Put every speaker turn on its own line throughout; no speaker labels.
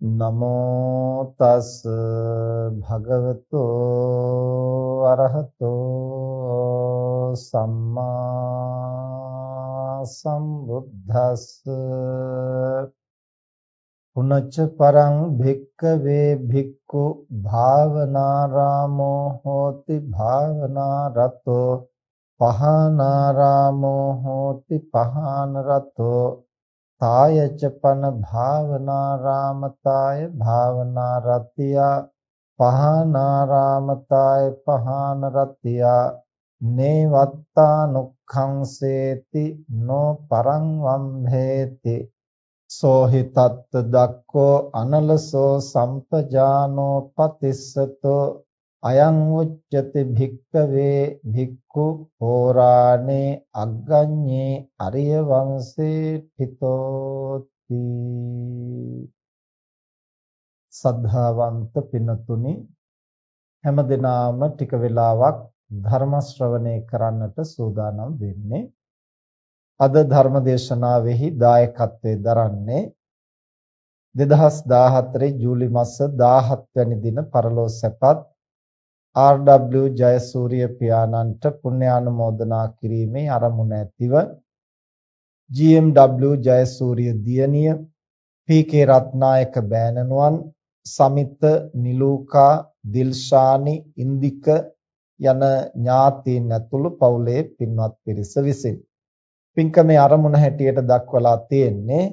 නමෝ තස් භගවතු අරහතෝ සම්මා සම්බුද්දස්ස. පුනච්ච පරං භික්කවේ භික්ඛු භාවනාරාමෝ හෝති භාවනාරතෝ. පහනාරාමෝ හෝති පහනරතෝ. තායච පන භාවනාරාමතාය භාවනාරත්තිය පහනාරාමතාය පහනරත්තිය. නේවත්තානුක්ඛංසේති නෝ පරං වම්භේති සෝහි තත්ත දක්කෝ අනලසෝ සම්පජානෝ පතිස්සතෝ. අයං උච්චති භික්කවේ භික්ඛු හෝරානේ අග්ගඤ්ඤේ අරිය වංශේ හිතෝති සද්ධාවන්ත පිනතුනි හැම දිනාම ටික වෙලාවක් ධර්ම ශ්‍රවණය කරන්නට සූදානම් වෙන්නේ. අද ධර්ම දේශනාවෙහි දායකත්වයෙන් දරන්නේ 2014 ජූලි මාස 17 වැනි දින පරලෝ සැපත් ආර්.ඩබ්ලිව් ජයසූරිය පියාණන්ට පුණ්‍යානුමෝදනා කිරීමේ අරමුණ ඇතිව ජී.එම්.ඩබ්ලිව් ජයසූරිය දියණිය පී.කේ රත්නායක බෑණනුවන් සමිත නිලූකා දිල්ෂානි ඉන්දික යන ඥාතීන් ඇතුළු පවුලේ පින්වත් පිරිස විසින්. පින්කමේ අරමුණ හැටියට දක්වලා තියෙන්නේ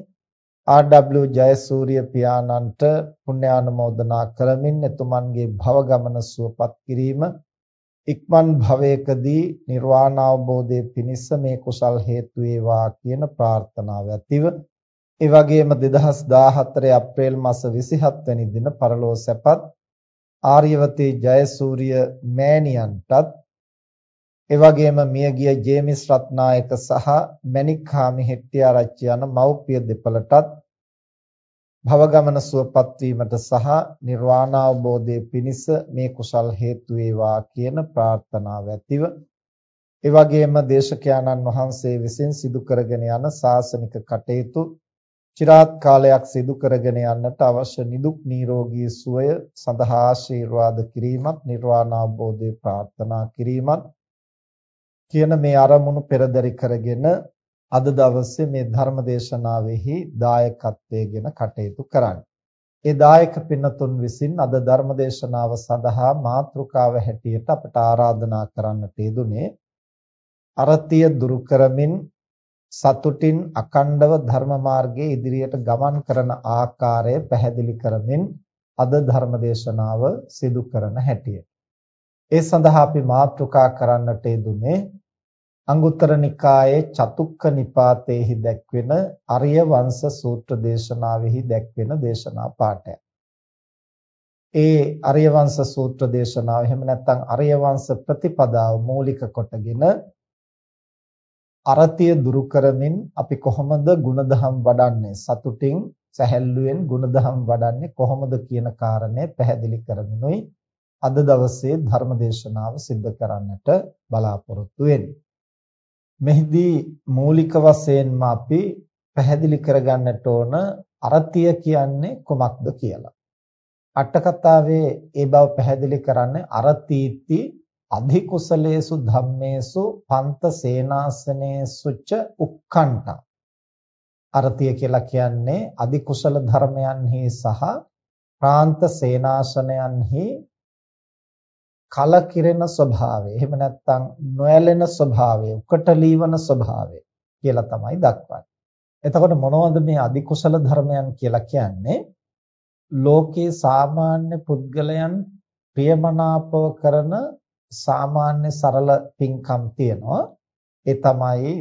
ආර්.ඩබ්ලිව් ජයසූරිය පියාණන්ට පුණ්‍යානුමෝදනා කරමින් එතුමන්ගේ භව ගමන සුවපත් කිරීම ඉක්මන් භවයකදී නිර්වාණ අවබෝධයේ පිණිස මේ කුසල් හේතු වේවා කියන ප්‍රාර්ථනාව ඇතිව ඒ වගේම 2014 අප්‍රේල් මාස 27 වෙනි දින පරලෝ සැපත් ආර්යවතී ජයසූරිය මෑණියන්ටත් එවැගේම මියගිය ජේමිස් රත්නායක සහ මණික්හාමි හෙට්ටිආරච්චි යන මව්පිය දෙපළටත් භවගමන සුවපත් වීමට සහ නිර්වාණ අවබෝධයේ පිණිස මේ කුසල් හේතු වේවා කියන ප්‍රාර්ථනාව ඇතිව ඒ වගේම දේශකයාණන් වහන්සේ විසින් සිදු කරගෙන යන සාසනික කටයුතු চিරාත් කාලයක් සිදු කරගෙන යන්නට අවශ්‍ය නිදුක් නිරෝගී සුවය සඳහා ආශිර්වාද කිරීමත් නිර්වාණ අවබෝධය ප්‍රාර්ථනා කිරීමත් කියන මේ අරමුණු පෙරදරි කරගෙන අද දවසේ මේ ධර්ම දේශනාවෙහි දායකත්වයෙන් කටයුතු කරන්නේ. ඒ දායක පින්නතුන් විසින් අද ධර්ම දේශනාව සඳහා මාතෘකාව හැටියට අපට ආරාධනා කරන්නට යෙදුනේ අරතිය දුරු කරමින් සතුටින් අකණ්ඩව ධර්ම මාර්ගයේ ඉදිරියට ගමන් කරන ආකාරය පැහැදිලි කරමින් අද ධර්ම දේශනාව සිදු කරන හැටියට. ඒ සඳහා අපි මාතෘකා කරන්නට යෙදුනේ අංගුත්තර නිකායේ චතුක්ක නිපාතේහි දැක්වෙන අරිය වංශ සූත්‍ර දේශනාවෙහි දැක්වෙන දේශනා පාඩය. ඒ අරිය වංශ සූත්‍ර දේශනාව එහෙම නැත්නම් අරිය වංශ ප්‍රතිපදාව මූලික කොටගෙන අරතිය දුරු කරමින් අපි කොහොමද ಗುಣධම් වඩන්නේ සතුටින් සැහැල්ලුවෙන් ගුණධම් වඩන්නේ කොහොමද කියන කාරණය පැහැදිලි කරමිනුයි අද දවසේ ධර්ම දේශනාව සිද්ධ කරන්නට බලාපොරොත්තු වෙන්නේ. මෙහිදී මූලික වශයෙන්ම අපි පැහැදිලි කරගන්නට ඕන අරතිය කියන්නේ කොමක්ද කියලා. අට කතාවේ ඒ බව පැහැදිලි කරන්නේ අරතීති අධිකුසලේසු ධම්මේසු පන්ත සේනාසනේසුච උක්කණ්ඨ අරතිය කියලා කියන්නේ අධිකුසල ධර්මයන්හි සහ ප්‍රාන්ත සේනාසනයන්හි කලකිරෙන ස්වභාවය. එහෙම නැත්නම් නොඇලෙන ස්වභාවය, උකටලීවන ස්වභාවය කියලා තමයි දක්වන්නේ. එතකොට මොනවද මේ අධිකුසල ධර්මයන් කියලා කියන්නේ? ලෝකේ සාමාන්‍ය පුද්ගලයන් ප්‍රියමනාපව කරන සාමාන්‍ය සරල පින්කම් තියෙනවා. ඒ තමයි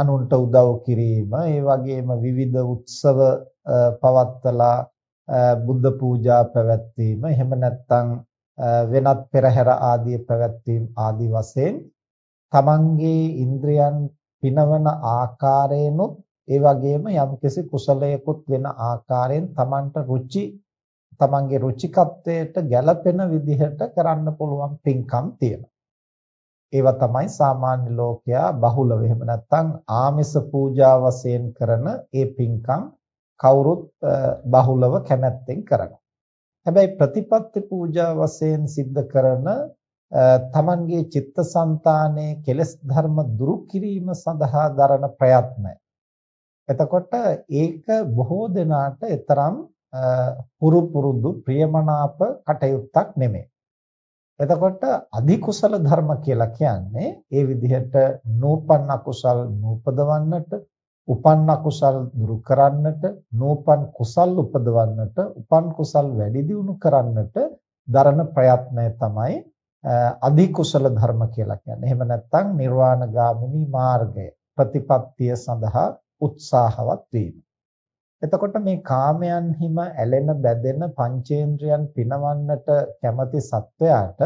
අනුන්ට උදව් කිරීම, ඒ වගේම විවිධ උත්සව පවත්වලා බුද්ධ පූජා පැවැත්වීම, එහෙම නැත්නම් වෙනත් පෙරහැර ආදී පැවැත්වීම ආදී වශයෙන් තමන්ගේ ඉන්ද්‍රයන් පිනවන ආකාරයෙන්ුත් ඒ වගේම යම්කිසි කුසලයකුත් වෙන ආකාරයෙන් තමන්ට රුචි තමන්ගේ රුචිකත්වයට ගැළපෙන විදිහට කරන්න පුළුවන් පින්කම් තියෙනවා. ඒවා තමයි සාමාන්‍ය ලෝකයා බහුලව එහෙම නැත්නම් ආමිස පූජා වශයෙන් කරන ඒ පින්කම් කවුරුත් බහුලව කැමැත්තෙන් කරනවා. හැබැයි ප්‍රතිපත්ති පූජා වශයෙන් සිද්ධ කරන තමන්ගේ චිත්තසංතානයේ කෙලෙස් ධර්ම දුරු කිරීම සඳහා දරන ප්‍රයත්නය. එතකොට ඒක බොහෝ දෙනාට තරම් පුරු පුරුදු ප්‍රියමනාප කටයුත්තක් නෙමෙයි. එතකොට අධිකුසල ධර්ම කියලා කියන්නේ ඒ විදිහට නූපන් අකුසල් නූපදවන්නට, උපන් අකුසල් දුරු කරන්නට, නූපන් කුසල් උපදවන්නට, උපන් කුසල් වැඩි දියුණු කරන්නට දරන ප්‍රයත්නය තමයි අධිකුසල ධර්ම කියලා කියන්නේ. එහෙම නැත්නම් නිර්වාණගාමිනී මාර්ගය ප්‍රතිපත්තිය සඳහා උත්සාහවත් වීම. එතකොට මේ කාමයන්හිම ඇලෙන බැඳෙන පංචේන්ද්‍රයන් පිනවන්නට කැමති සත්වයාට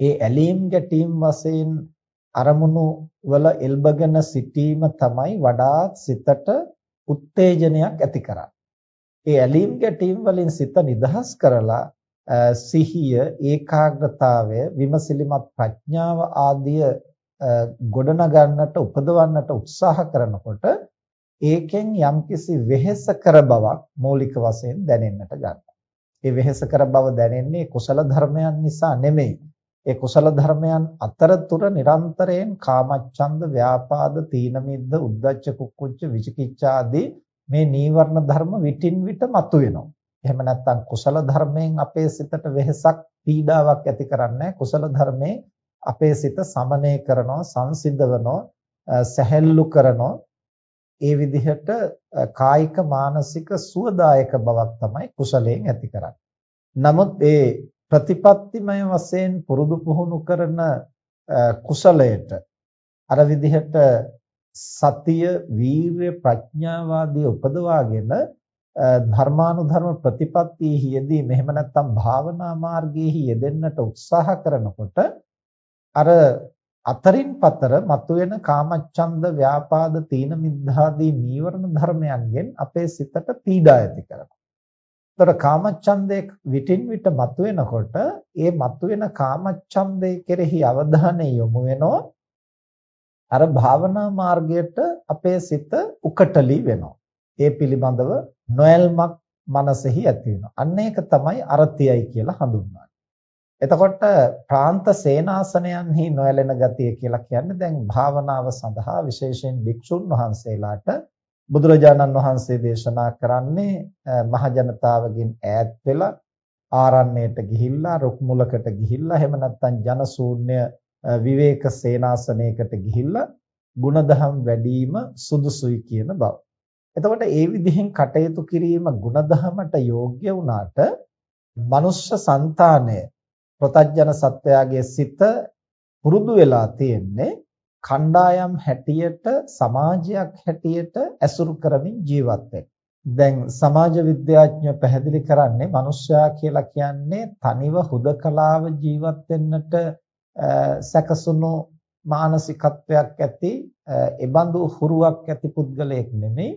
ඒ ඇලීම් ගැටීම් වශයෙන් අරමුණු වල එල්බගෙන සිටීම තමයි වඩාත් සිතට උත්තේජනයක් ඇති කරන්නේ. ඒ ඇලීම් ගැටීම් වලින් සිත නිදහස් කරලා සිහිය, ඒකාග්‍රතාවය, විමසිලිමත් ප්‍රඥාව ආදිය ගොඩනගන්නට උපදවන්නට උත්සාහ කරනකොට ඒකෙන් යම්කිසි වෙහෙසකර බවක් මৌলিක වශයෙන් දැනෙන්නට ගන්නවා. ඒ වෙහෙසකර බව දැනෙන්නේ කුසල ධර්මයන් නිසා නෙමෙයි. ඒ කුසල ධර්මයන් අතරතුර නිරන්තරයෙන් කාමච්ඡන්ද, ව්‍යාපාද, තීන මිද්ද, උද්ධච්ච කුක්කුච්ච, විචිකිච්ඡා ආදී මේ නීවරණ ධර්ම විටින් විට මතුවෙනවා. එහෙම නැත්නම් කුසල ධර්මයෙන් අපේ සිතට වෙහෙසක්, පීඩාවක් ඇති කරන්නේ කුසල ධර්මයේ අපේ සිත සමනය කරනවා, සංසිඳවනවා, සැහැල්ලු කරනවා ඒ විදිහට කායික මානසික සුවදායක බවක් තමයි කුසලයෙන් ඇති කරන්නේ. නමුත් ඒ ප්‍රතිපත්තිමය වශයෙන් පුරුදු පුහුණු කරන කුසලයට අර විදිහට සතිය, වීර්ය, ප්‍රඥාවාදී උපදවාගෙන ධර්මානුධර්ම ප්‍රතිපත්තියෙහි යෙදී මෙහෙම නැත්නම් භාවනා මාර්ගයේහි යෙදෙන්නට උත්සාහ කරනකොට අර අතරින් පතර මතුවෙන කාමච්ඡන්ද ව්‍යාපාද තීන මිද්ධාදී නීවරණ ධර්මයන්ගෙන් අපේ සිතට පීඩා ඇති කරනවා. ඒතර කාමච්ඡන්දේ විටින් විට මතුවෙනකොට ඒ මතුවෙන කාමච්ඡන්දේ කෙරෙහි අවධානය යොමු වෙනවා. අර භාවනා මාර්ගයට අපේ සිත උකටලි වෙනවා. ඒ පිළිබඳව නොයල්මක් මනසෙහි ඇති වෙනවා. අන්න ඒක තමයි අරතියයි කියලා හඳුන්වන්නේ. එතකොට ප්‍රාන්ත සේනාසනයන්හි නොයැලෙන ගතිය කියලා කියන්නේ දැන් භාවනාව සඳහා විශේෂයෙන් භික්ෂුන් වහන්සේලාට බුදුරජාණන් වහන්සේ දේශනා කරන්නේ මහ ජනතාවගෙන් ඈත් වෙලා ආරණ්‍යයට ගිහිල්ලා රුක් මුලකට ගිහිල්ලා එහෙම නැත්නම් ජනශූන්‍ය විවේක සේනාසනයකට ගිහිල්ලා ಗುಣධම් වැඩිම සුදුසුයි කියන බව. එතකොට ඒ විදිහෙන් කටයුතු කිරීම ಗುಣධමට යෝග්‍ය වුණාට මනුෂ්‍ය సంతානය ප්‍රතජන සත්වයාගේ සිත පුරුදු වෙලා තියෙන්නේ කණ්ඩායම් හැටියට සමාජයක් හැටියට ඇසුරු කරමින් ජීවත් දැන් සමාජ විද්‍යාඥයෝ පැහැදිලි කරන්නේ මිනිස්සයා කියලා කියන්නේ තනිව හුදකලාව ජීවත් වෙන්නට සැකසුණු මානසිකත්වයක් ඇති ඒබඳු හුරුවක් ඇති පුද්ගලයෙක් නෙමෙයි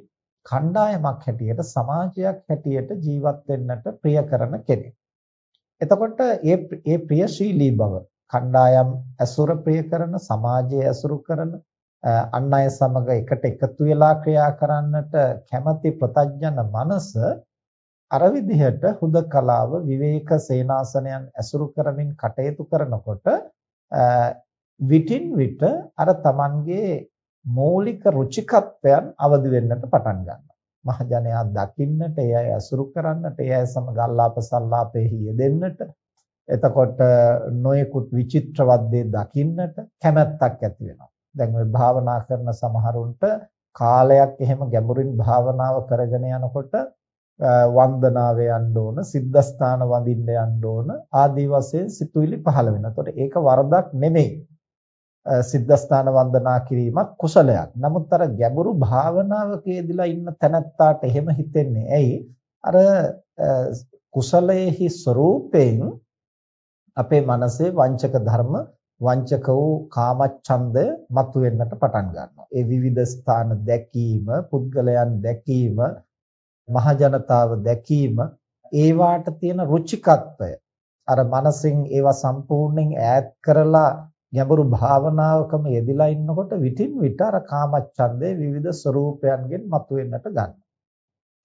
කණ්ඩායමක් හැටියට සමාජයක් හැටියට ජීවත් වෙන්නට ප්‍රිය කරන කෙනෙක්. එතකොට මේ මේ ප්‍රියශීලී බව කණ්ඩායම් ඇසුර ප්‍රිය කරන සමාජයේ ඇසුරු කරන අන් අය සමග එකට එකතු වෙලා ක්‍රියා කරන්නට කැමැති ප්‍රතඥන මනස අර විදිහට හුදකලාව විවේක සේනාසනයන් ඇසුරු කරමින් කටයුතු කරනකොට විටින් විට අර Tamanගේ මৌলিক රුචිකත්වයන් අවදි වෙන්නට පටන් ගන්නවා. මහජනයා දකින්නට, එය ඇසුරු කරන්නට, එය සමග අල්ලාප සල්ලාපෙහි යෙදෙන්නට, එතකොට නොයෙකුත් විචිත්‍රවත් දේ දකින්නට කැමැත්තක් ඇති වෙනවා. දැන් ওই භාවනා කරන සමහරුන්ට කාලයක් එහෙම ගැඹුරින් භාවනාව කරගෙන යනකොට වන්දනාවේ යන්න ඕන, සිද්ධාස්ථාන වඳින්න යන්න ඕන ආදී වශයෙන් සිතුවිලි පහළ වෙනවා. එතකොට ඒක වරදක් නෙමෙයි. සිද්ධාස්ථාන වන්දනා කිරීමත් කුසලයක්. නමුත් අර ගැඹුරු භාවනාවකේදීලා ඉන්න තැනැත්තාට එහෙම හිතෙන්නේ ඇයි? අර කුසලයේහි ස්වરૂපයෙන් අපේ මනසේ වංචක ධර්ම වංචක වූ කාමච්ඡන්දය මතුවෙන්නට පටන් ගන්නවා. ඒ විවිධ ස්ථාන දැකීම, පුද්ගලයන් දැකීම, මහ ජනතාව දැකීම, ඒවාට තියෙන රුචිකත්වය අර මනසින් ඒවා සම්පූර්ණයෙන් ඈත් කරලා ගැඹුරු භාවනාවකම යෙදিলা ඉන්නකොට විටින් විට අර කාමච්ඡන්දේ විවිධ ස්වરૂපයන්ගෙන් මතුවෙන්නට ගන්නවා.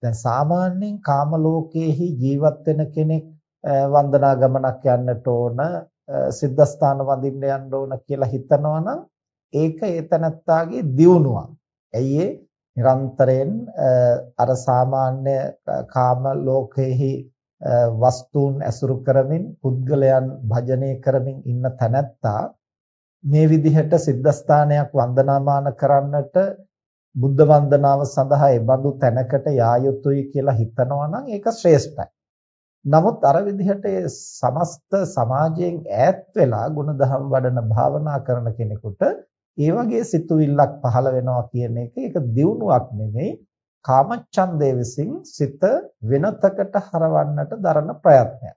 දැන් සාමාන්‍යයෙන් කාම ලෝකයේහි ජීවත් වෙන කෙනෙක් වන්දනා ගමනක් යන්නට ඕන, සිද්ධාස්ථාන වඳින්න යන්න ඕන කියලා හිතනවනම් ඒක ඒතනත්තාගේ දියුණුවක්. ඇයි නිරන්තරයෙන් අර සාමාන්‍ය කාම ලෝකයේහි වස්තුන් ඇසුරු කරමින් පුද්ගලයන් භජනය කරමින් ඉන්න තැනැත්තා මේ විදිහට සිද්ධාස්ථානයක් වන්දනාමාන කරන්නට බුද්ධ වන්දනාව සඳහා ඒ බඳු තැනකට යා යුතුයි කියලා හිතනවා නම් ඒක ශ්‍රේෂ්ඨයි. නමුත් අර විදිහට සමස්ත සමාජයෙන් ඈත් වෙලා ಗುಣධම් වඩන භාවනා කරන කෙනෙකුට ඒ වගේ සිතුවිල්ලක් පහළ වෙනවා කියන එක ඒක දියුණුවක් නෙමෙයි කාමච්ඡන්දය විසින් සිත වෙනතකට හරවන්නට දරන ප්‍රයත්නයක්.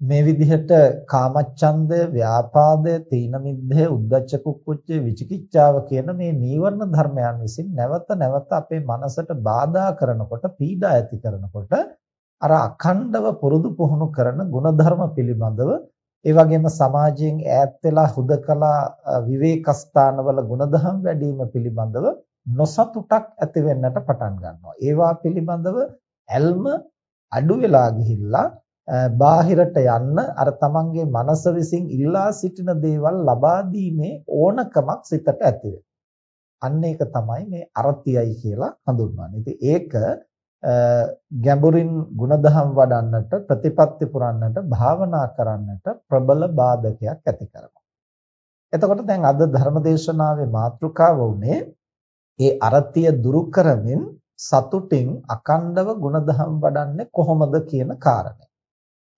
මේ විදිහට කාමච්ඡන්දය, ව්‍යාපාදය, තීන මිද්දය, උද්ධච්ච කුක්කුච්ච, විචිකිච්ඡාව කියන මේ නීවරණ ධර්මයන් විසින් නැවත නැවත අපේ මනසට බාධා කරනකොට, පීඩා ඇති කරනකොට අර අඛණ්ඩව පුරුදු පුහුණු කරන ಗುಣධර්ම පිළිබඳව ඒ වගේම සමාජයෙන් ඈත් වෙලා හුදකලා විවේක ස්ථානවල ಗುಣධම් වැඩිම පිළිබඳව නොසතුටක් ඇති වෙන්නට පටන් ගන්නවා. ඒවා පිළිබඳව ඇල්ම අඩු වෙලා ගිහිල්ලා බාහිරට යන්න අර තමන්ගේ මනස විසින් ඉල්ලා සිටින දේවල් ලබා දීමේ ඕනකමක් සිතට ඇති වෙනවා. අන්න ඒක තමයි මේ අර්ථයයි කියලා හඳුන්වන්නේ. ඉතින් ඒක ගැඹුරින් ಗುಣධම් වඩන්නට ප්‍රතිපත්ති පුරන්නට භාවනා කරන්නට ප්‍රබල බාධකයක් ඇති කරනවා. එතකොට දැන් අද ධර්මදේශනාවේ මාතෘකාව උනේ ඒ අරතිය දුරු කරමින් සතුටින් අකණ්ඩව ಗುಣධම් වඩන්නේ කොහොමද කියන කාරණය.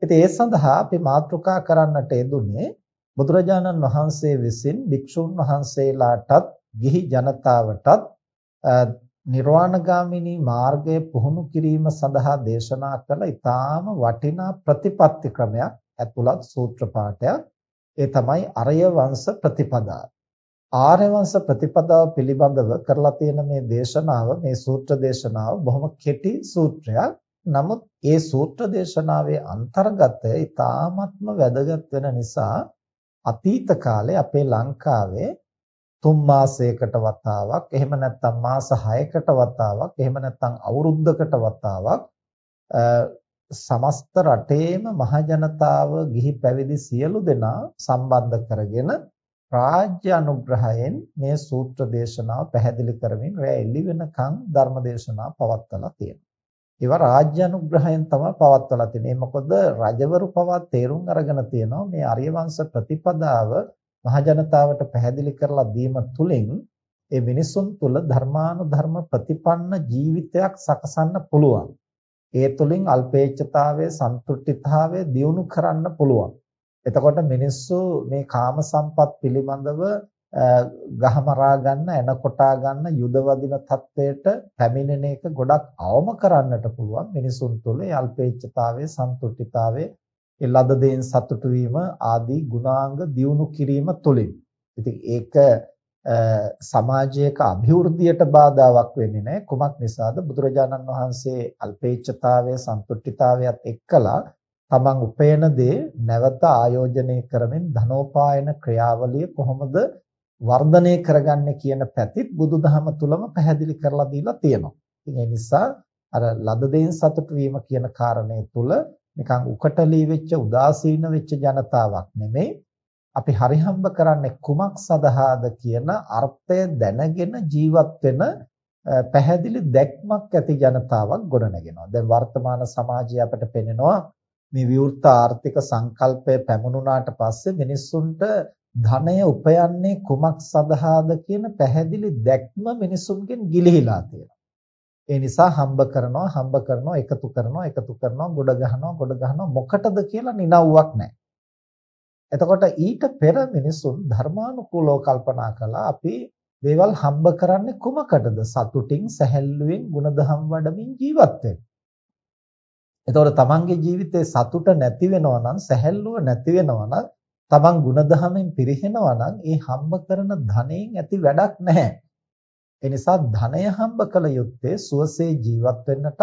ඉතින් ඒ සඳහා අපි මාතෘකා කරන්නට යෙදුනේ බුදුරජාණන් වහන්සේ විසින් භික්ෂුන් වහන්සේලාටත් ගිහි ජනතාවටත් නිර්වාණගාමිනී මාර්ගය පුහුණු කිරීම සඳහා දේශනා කළ ඊටාම වටිනා ප්‍රතිපත්ති ක්‍රමයක් ඇතුළත් සූත්‍ර පාඨයක් ඒ තමයි අරය වංශ ප්‍රතිපදාව. ආර්ය වංශ ප්‍රතිපදාව පිළිබඳව කරලා තියෙන මේ දේශනාව මේ සූත්‍ර දේශනාව බොහොම කෙටි සූත්‍රයක්. නමුත් ඒ සූත්‍ර දේශනාවේ අන්තර්ගතය ඊ타ත්ම වැදගත් වෙන නිසා අතීත කාලේ අපේ ලංකාවේ තුන් මාසයකට වතාවක් එහෙම නැත්නම් මාස 6කට වතාවක් එහෙම නැත්නම් අවුරුද්දකට වතාවක් සමස්ත රටේම මහජනතාව ගිහි පැවිදි සියලු දෙනා සම්බන්ධ කරගෙන රාජ්‍ය අනුග්‍රහයෙන් මේ සූත්‍ර දේශනාව පැහැදිලි කරමින් රැ එළි වෙනකන් ධර්ම දේශනාව පවත්වලා තියෙනවා. ඒවා රාජ්‍ය අනුග්‍රහයෙන් තමයි පවත්වලා තියෙන්නේ. මොකද රජවරු පවා තේරුම් අරගෙන තියෙනවා මේ ආර්ය වංශ ප්‍රතිපදාව මහජනතාවට පැහැදිලි කරලා දීම තුලින් ඒ මිනිසුන් තුල ධර්මානුධර්ම ප්‍රතිපන්න ජීවිතයක් සකසන්න පුළුවන්. ඒ තුලින් අල්පේච්ඡතාවය, සන්තුෂ්ටිතාවය දියුණු කරන්න පුළුවන්. එතකොට මිනිස්සු මේ කාම සම්පත් පිළිබඳව ගහමරා ගන්න එන කොටා ගන්න යුද වදින තත්වයට පැමිණෙන එක ගොඩක් අවම කරන්නට පුළුවන් මිනිසුන් තුළ අල්පේච්ඡතාවයේ සන්තුෂ්ඨිතාවයේ ඒ ලද දෙයින් සතුටු වීම ආදී ගුණාංග දියුණු කිරීම තුළින්. ඉතින් ඒක සමාජයක અભිවෘද්ධියට බාධාවක් වෙන්නේ නැහැ. කුමක් නිසාද? බුදුරජාණන් වහන්සේ අල්පේච්ඡතාවය, සන්තුෂ්ඨිතාවයත් එක්කලා තමන් උපයන දේ නැවත ආයෝජනය කරමින් ධනෝපායන ක්‍රියාවලිය කොහොමද වර්ධනය කරගන්නේ කියන පැතිත් බුදුදහම තුලම පැහැදිලි කරලා දීලා තියෙනවා. ඉතින් ඒ නිසා අර ලද දෙයින් සතුටු වීම කියන කාරණය තුල නිකන් උකටලී වෙච්ච උදාසීන වෙච්ච ජනතාවක් නෙමෙයි අපි හරිහම්බ කරන්නේ කුමක් සඳහාද කියන අර්ථය දැනගෙන ජීවත් වෙන පැහැදිලි දැක්මක් ඇති ජනතාවක් ගොඩනගෙනවා. දැන් වර්තමාන සමාජය අපට පෙනෙනවා මේ විවෘත ආර්ථික සංකල්පය පැමුණුනාට පස්සේ මිනිස්සුන්ට ධනය උපයන්නේ කුමක් සඳහාද කියන පැහැදිලි දැක්ම මිනිසුන්ගෙන් ගිලිහිලා තියෙනවා. ඒ නිසා හම්බ කරනවා හම්බ කරනවා එකතු කරනවා එකතු කරනවා ගොඩ ගහනවා ගොඩ ගහනවා මොකටද කියලා නිනව්වක් නැහැ. එතකොට ඊට පෙර මිනිසුන් ධර්මානුකූලව කල්පනා කළා අපි දේවල් හම්බ කරන්නේ කුමකටද? සතුටින් සැහැල්ලුවෙන් ಗುಣධම් වඩමින් ජීවත් වෙන්න. එතකොට තමන්ගේ ජීවිතේ සතුට නැති වෙනවා නම් සැහැල්ලුව නැති වෙනවා නම් තමන් ಗುಣධමෙන් පිරිහෙනවා නම් ඒ හම්බ කරන ධනෙන් ඇති වැඩක් නැහැ. ඒ නිසා ධනය හම්බ කළ යුත්තේ සුවසේ ජීවත් වෙන්නටත්,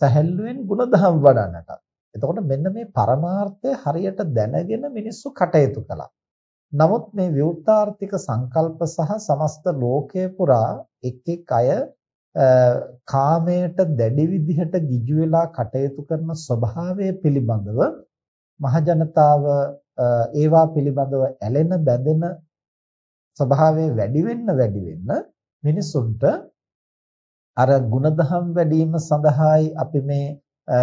සැහැල්ලුවෙන් ಗುಣධම් වඩන්නටත්. එතකොට මෙන්න මේ පරමාර්ථය හරියට දැනගෙන මිනිස්සු කටයුතු කළා. නමුත් මේ විවෘතාර්ථික සංකල්ප සහ සමස්ත ලෝකය පුරා එක් එක් අය කාමයට දැඩි විදිහට ගිජු වෙලා කටයුතු කරන ස්වභාවය පිළිබඳව මහජනතාව ඒවා පිළිබඳව ඇලෙන බැඳෙන ස්වභාවය වැඩි වෙන්න වැඩි වෙන්න මිනිසුන්ට අර ಗುಣධම් වැඩිම සඳහායි අපි මේ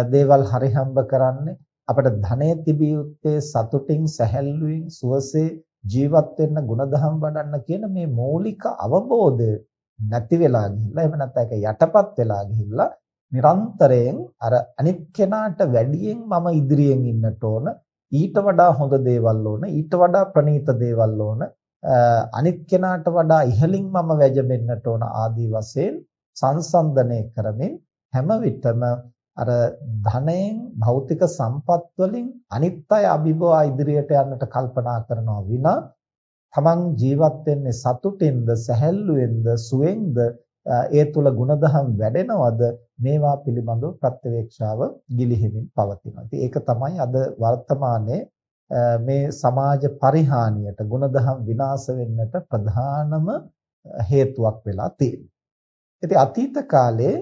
දේවල් හරිහම්බ කරන්නේ. අපට ධනෙ තිබිය යුත්තේ සතුටින් සැහැල්ලුවෙන් සුවසේ ජීවත් වෙන්න ಗುಣධම් වඩන්න කියන මේ මූලික අවබෝධය නැති වෙලා ගිහිල්ලා එහෙම නැත්නම් ඒක යටපත් වෙලා ගිහිල්ලා නිරන්තරයෙන් අර අනිත් කෙනාට වැඩියෙන් මම ඉදිරියෙන් ඉන්නට ඕන ඊට වඩා හොඳ දේවල් ඕන ඊට වඩා ප්‍රණීත දේවල් ඕන අනිත් කෙනාට වඩා ඉහළින් මම වැජඹෙන්නට ඕන ආදී වශයෙන් සංසන්දනය කරමින් හැම විටම අර ධනයෙන් භෞතික සම්පත් වලින් අනිත් අය අභිභවා ඉදිරියට යන්නට කල්පනා කරනවා විනා තමන් ජීවත් වෙන්නේ සතුටින්ද සැහැල්ලුවෙන්ද සුවෙන්ද ඒ තුල ಗುಣධම් වැඩෙනවද මේවා පිළිබඳව ප්‍රත්‍යවේක්ෂාව ගිලිහෙමින් පවතිනවා. ඉතින් ඒක තමයි අද වර්තමානයේ මේ සමාජ පරිහානියට ಗುಣධම් විනාශ වෙන්නට ප්‍රධානම හේතුවක් වෙලා තියෙන්නේ. ඉතින් අතීත කාලේ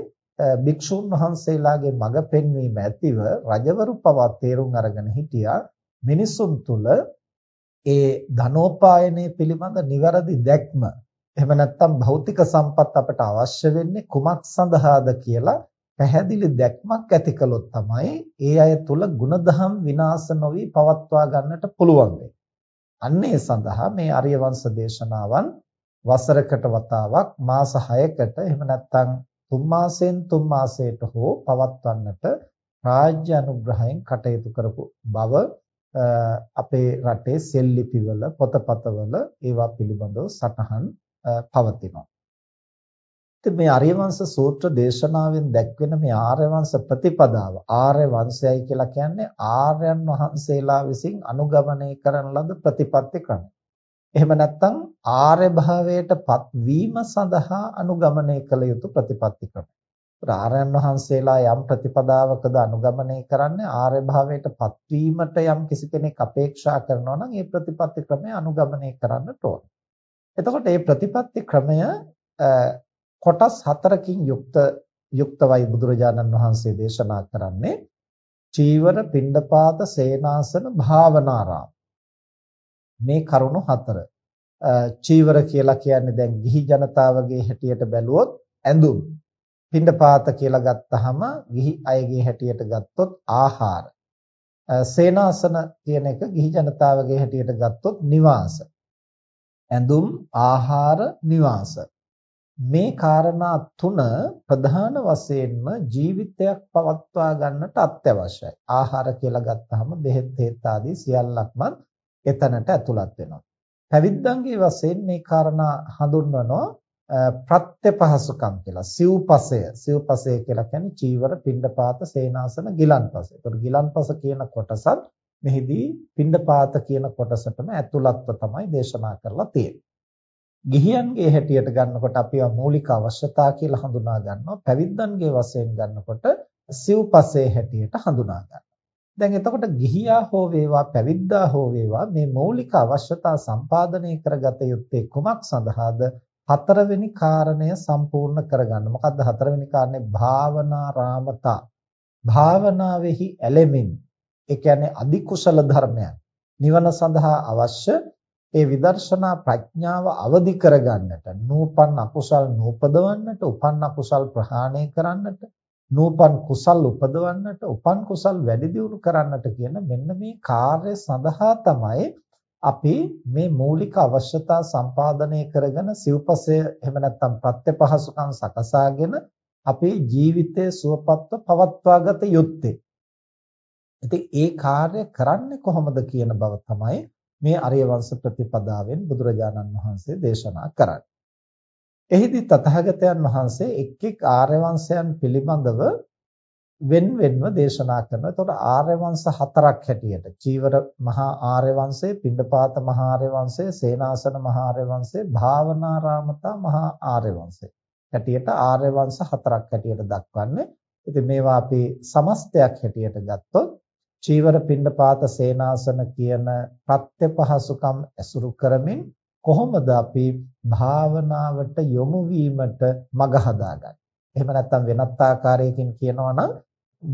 භික්ෂුන් වහන්සේලාගේ මඟ පෙන්වීම ඇතිව රජවරු පවා තේරුම් අරගෙන හිටියා මිනිසුන් තුල ඒ ධනෝපායනයේ පිළිබඳ නිවැරදි දැක්ම එහෙම නැත්නම් භෞතික සම්පත් අපට අවශ්‍ය වෙන්නේ කුමක් සඳහාද කියලා පැහැදිලි දැක්මක් ඇති කළොත් තමයි ඒ අය තුල ಗುಣධම් විනාශ නොවි පවත්වා ගන්නට පුළුවන් වෙන්නේ. අන්නේ සඳහා මේ ආර්ය වංශ දේශනාවන් වසරකට වතාවක් මාස 6කට එහෙම නැත්නම් තුන් මාසයෙන් තුන් මාසයට හෝ පවත්වන්නට රාජ්‍ය අනුග්‍රහයෙන් කටයුතු කරපු බව අපේ රටේ සෙල්ලිපිවල පොතපතවල ඒවා පිළිබඳව සටහන් පවතිනවා. ඉතින් මේ ආර්යවංශ සූත්‍ර දේශනාවෙන් දැක්වෙන මේ ආර්යවංශ ප්‍රතිපදාව ආර්ය වංශයයි කියලා කියන්නේ ආර්යයන් වහන්සේලා විසින් අනුගමනය කරන ලද ප්‍රතිපත්ති ක්‍රමය. එහෙම නැත්නම් ආර්ය භාවයට පත්වීම සඳහා අනුගමනය කළ යුතු ප්‍රතිපත්ති ක්‍රම. ආර්යයන් වහන්සේලා යම් ප්‍රතිපදාවකද අනුගමනය කරන්නේ ආර්ය භාවයට පත්වීමට යම් කිසි කෙනෙක් අපේක්ෂා කරනවා නම් ඒ ප්‍රතිපත්ති ක්‍රමය අනුගමනය කරන්නට ඕන. එතකොට මේ ප්‍රතිපත්ති ක්‍රමය කොටස් හතරකින් යුක්ත යුක්තවයි බුදුරජාණන් වහන්සේ දේශනා කරන්නේ චීවර පිණ්ඩපාත සේනාසන භාවනාරාම මේ කරුණු හතර. චීවර කියලා කියන්නේ දැන් ගිහි ජනතාවගේ හැටියට බැලුවොත් ඇඳුම්. පින්ඩපාත කියලා ගත්තාම ගිහි අයගේ හැටියට ගත්තොත් ආහාර. සේනාසන කියන එක ගිහි ජනතාවගේ හැටියට ගත්තොත් නිවාස. ඇඳුම් ආහාර නිවාස. මේ කාරණා තුන ප්‍රධාන වශයෙන්ම ජීවිතයක් පවත්වා ගන්නට අත්‍යවශ්‍යයි. ආහාර කියලා ගත්තාම බෙහෙත් තේත් ආදී සියල්ලක්ම එතනට ඇතුළත් වෙනවා. පැවිද්දන්ගේ වශයෙන් මේ කාරණා හඳුන්වනවා ප්‍රත්‍ය පහසුකම් කියලා. සිව්පසය. සිව්පසය කියලා කියන්නේ චීවර, පිණ්ඩපාත, සේනාසන, ගිලන්පස. ඒතකොට ගිලන්පස කියන කොටසත් මෙහිදී පිණ්ඩපාත කියන කොටසටම ඇතුළත්ව තමයි දේශනා කරලා තියෙන්නේ. ගිහියන්ගේ හැටියට ගන්නකොට අපි මූලික අවශ්‍යතා කියලා හඳුනා ගන්නවා. පැවිද්දන්ගේ වශයෙන් ගන්නකොට සිව්පසේ හැටියට හඳුනා ගන්නවා. දැන් එතකොට ගිහියා හෝ වේවා පැවිද්දා හෝ වේවා මේ මූලික අවශ්‍යතා සම්පාදනය කරගත යුත්තේ කුමක් සඳහාද? හතරවෙනි කාරණය සම්පූර්ණ කරගන්න. මොකද්ද හතරවෙනි කාරණේ? භාවනා රාමතා. භාවනාවේහි ඇලෙමින් ඒ කියන්නේ අධි කුසල ධර්මයන් නිවන සඳහා අවශ්‍ය ඒ විදර්ශනා ප්‍රඥාව අවදි කරගන්නට නූපන් අකුසල් නූපදවන්නට උපන් අකුසල් ප්‍රහාණය කරන්නට නූපන් කුසල් උපදවන්නට උපන් කුසල් වැඩි දියුණු කරන්නට කියන මෙන්න මේ කාර්ය සඳහා තමයි අපි මේ මූලික අවශ්‍යතා සම්පාදනය කරගෙන සිව්පසය එහෙම නැත්නම් ප්‍රත්‍යපහසුකම් සකසාගෙන අපේ ජීවිතය සුවපත්ව පවත්වා ගත යුත්තේ. ඉතින් ඒ කාර්ය කරන්නේ කොහොමද කියන බව තමයි මේ ආර්ය වංශ ප්‍රතිපදාවෙන් බුදුරජාණන් වහන්සේ දේශනා කරන්නේ. එහිදී තථාගතයන් වහන්සේ එක් එක් ආර්ය වංශයන් පිළිබඳව වෙන වෙනම දේශනා කරනවා. එතකොට ආර්ය වංශ හතරක් හැටියට චීවර මහා ආර්ය වංශය, පිණ්ඩපාත මහා ආර්ය වංශය, සේනාසන මහා ආර්ය වංශය, භාවනාරාමතා මහා ආර්ය වංශය. හැටියට ආර්ය වංශ හතරක් හැටියට දක්වන්නේ. ඉතින් මේවා අපි සමස්තයක් හැටියට ගත්තොත් චීවර පිණ්ඩපාත සේනාසන කියන ප්‍රත්‍යපහසුකම් ඇසුරු කරමින් කොහොමද අපි භාවනාවට යොමු වීමට මඟ හදාගන්නේ. එහෙම නැත්නම් වෙනත් ආකාරයකින් කියනවා නම්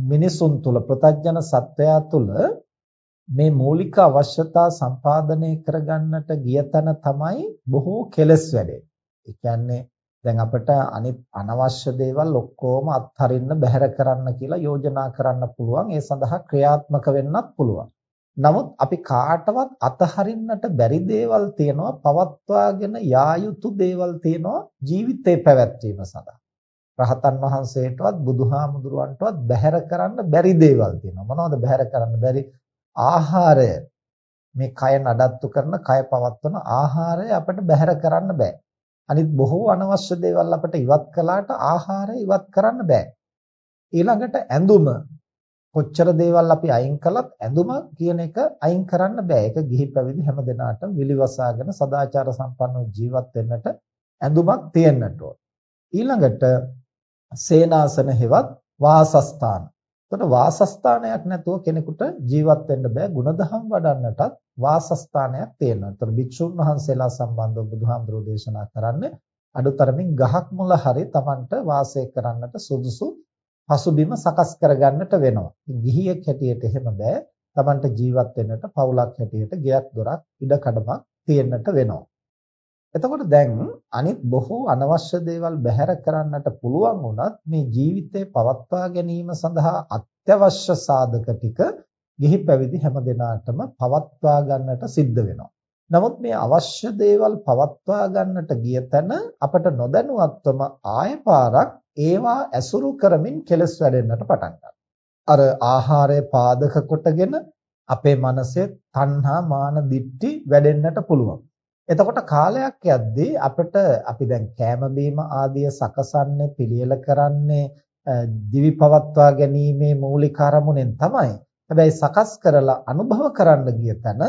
මිනිසුන් තුල ප්‍රතඥ සත්වයා තුල මේ මූලික අවශ්‍යතා සම්පාදනය කරගන්නට ගිය තැන තමයි බොහෝ කෙලස් වැඩේ. ඒ කියන්නේ දැන් අපිට අනිත් අනවශ්‍ය දේවල් ඔක්කොම අත්හරින්න බැහැර කරන්න කියලා යෝජනා කරන්න පුළුවන්. ඒ සඳහා ක්‍රියාත්මක වෙන්නත් පුළුවන්. නමුත් අපි කාටවත් අතහරින්නට බැරි දේවල් තියෙනවා පවත්වාගෙන යා යුතු දේවල් තියෙනවා ජීවිතේ පැවැත්වීම සඳහා. රහතන් වහන්සේටවත් බුදුහාමුදුරුවන්ටවත් බැහැර කරන්න බැරි දේවල් තියෙනවා. මොනවද බැහැර කරන්න බැරි? ආහාරය. මේ කය නඩත්තු කරන කය පවත්වන ආහාරය අපිට බැහැර කරන්න බෑ. අනිත් බොහෝ අනවශ්‍ය දේවල් අපිට ඉවත් කළාට ආහාරය ඉවත් කරන්න බෑ. ඊළඟට ඇඳුම කොච්චර දේවල් අපි අයින් කළත් ඇඳුම කියන එක අයින් කරන්න බෑ. ඒක ගිහි පැවිදි හැම දිනාටම විලිවසාගෙන සදාචාර සම්පන්නව ජීවත් වෙන්නට ඇඳුමක් තියෙන්නට ඕන. ඊළඟට සේනාසන හෙවත් වාසස්ථාන. එතකොට වාසස්ථානයක් නැතුව කෙනෙකුට ජීවත් වෙන්න බෑ. ಗುಣධම් වඩන්නටත් වාසස්ථානයක් තියෙනවා. එතකොට භික්ෂුන් වහන්සේලා සම්බන්ධව බුදුහාමුදුරෝ දේශනා කරන්නේ අඩුතරමින් ගහක් මුල හරි Tamanට වාසය කරන්නට සුදුසු පසුබිම සකස් කරගන්නට වෙනවා. ගිහියෙක් හැටියට එහෙම බෑ. Tamanට ජීවත් වෙන්නට පවුලක් හැටියට ගෙයක් දොරක් ඉඩ කඩමක් තියෙන්නට වෙනවා. එතකොට දැන් අනිත් බොහෝ අනවශ්‍ය දේවල් බැහැර කරන්නට පුළුවන් වුණත් මේ ජීවිතේ පවත්වා ගැනීම සඳහා අත්‍යවශ්‍ය සාධක ටික ගිහි පැවිදි හැම දිනාටම පවත්වා ගන්නට සිද්ධ වෙනවා. නමුත් මේ අවශ්‍ය දේවල් පවත්වා ගන්නට ගිය තැන අපට නොදැනුවත්වම ආය පාරක් ඒවා ඇසුරු කරමින් කෙලස් වැඩෙන්නට පටන් අර ආහාරය පාදක කොටගෙන අපේ මනසේ තණ්හා මාන දිට්ටි වැඩෙන්නට පුළුවන්. එතකොට කාලයක් යද්දී අපිට අපි දැන් කෑම බීම ආදිය සකසන්නේ පිළියෙල කරන්නේ දිවි පවත්වා ගැනීමේ මූලික අරමුණෙන් තමයි. හැබැයි සකස් කරලා අනුභව කරන්න ගිය තැන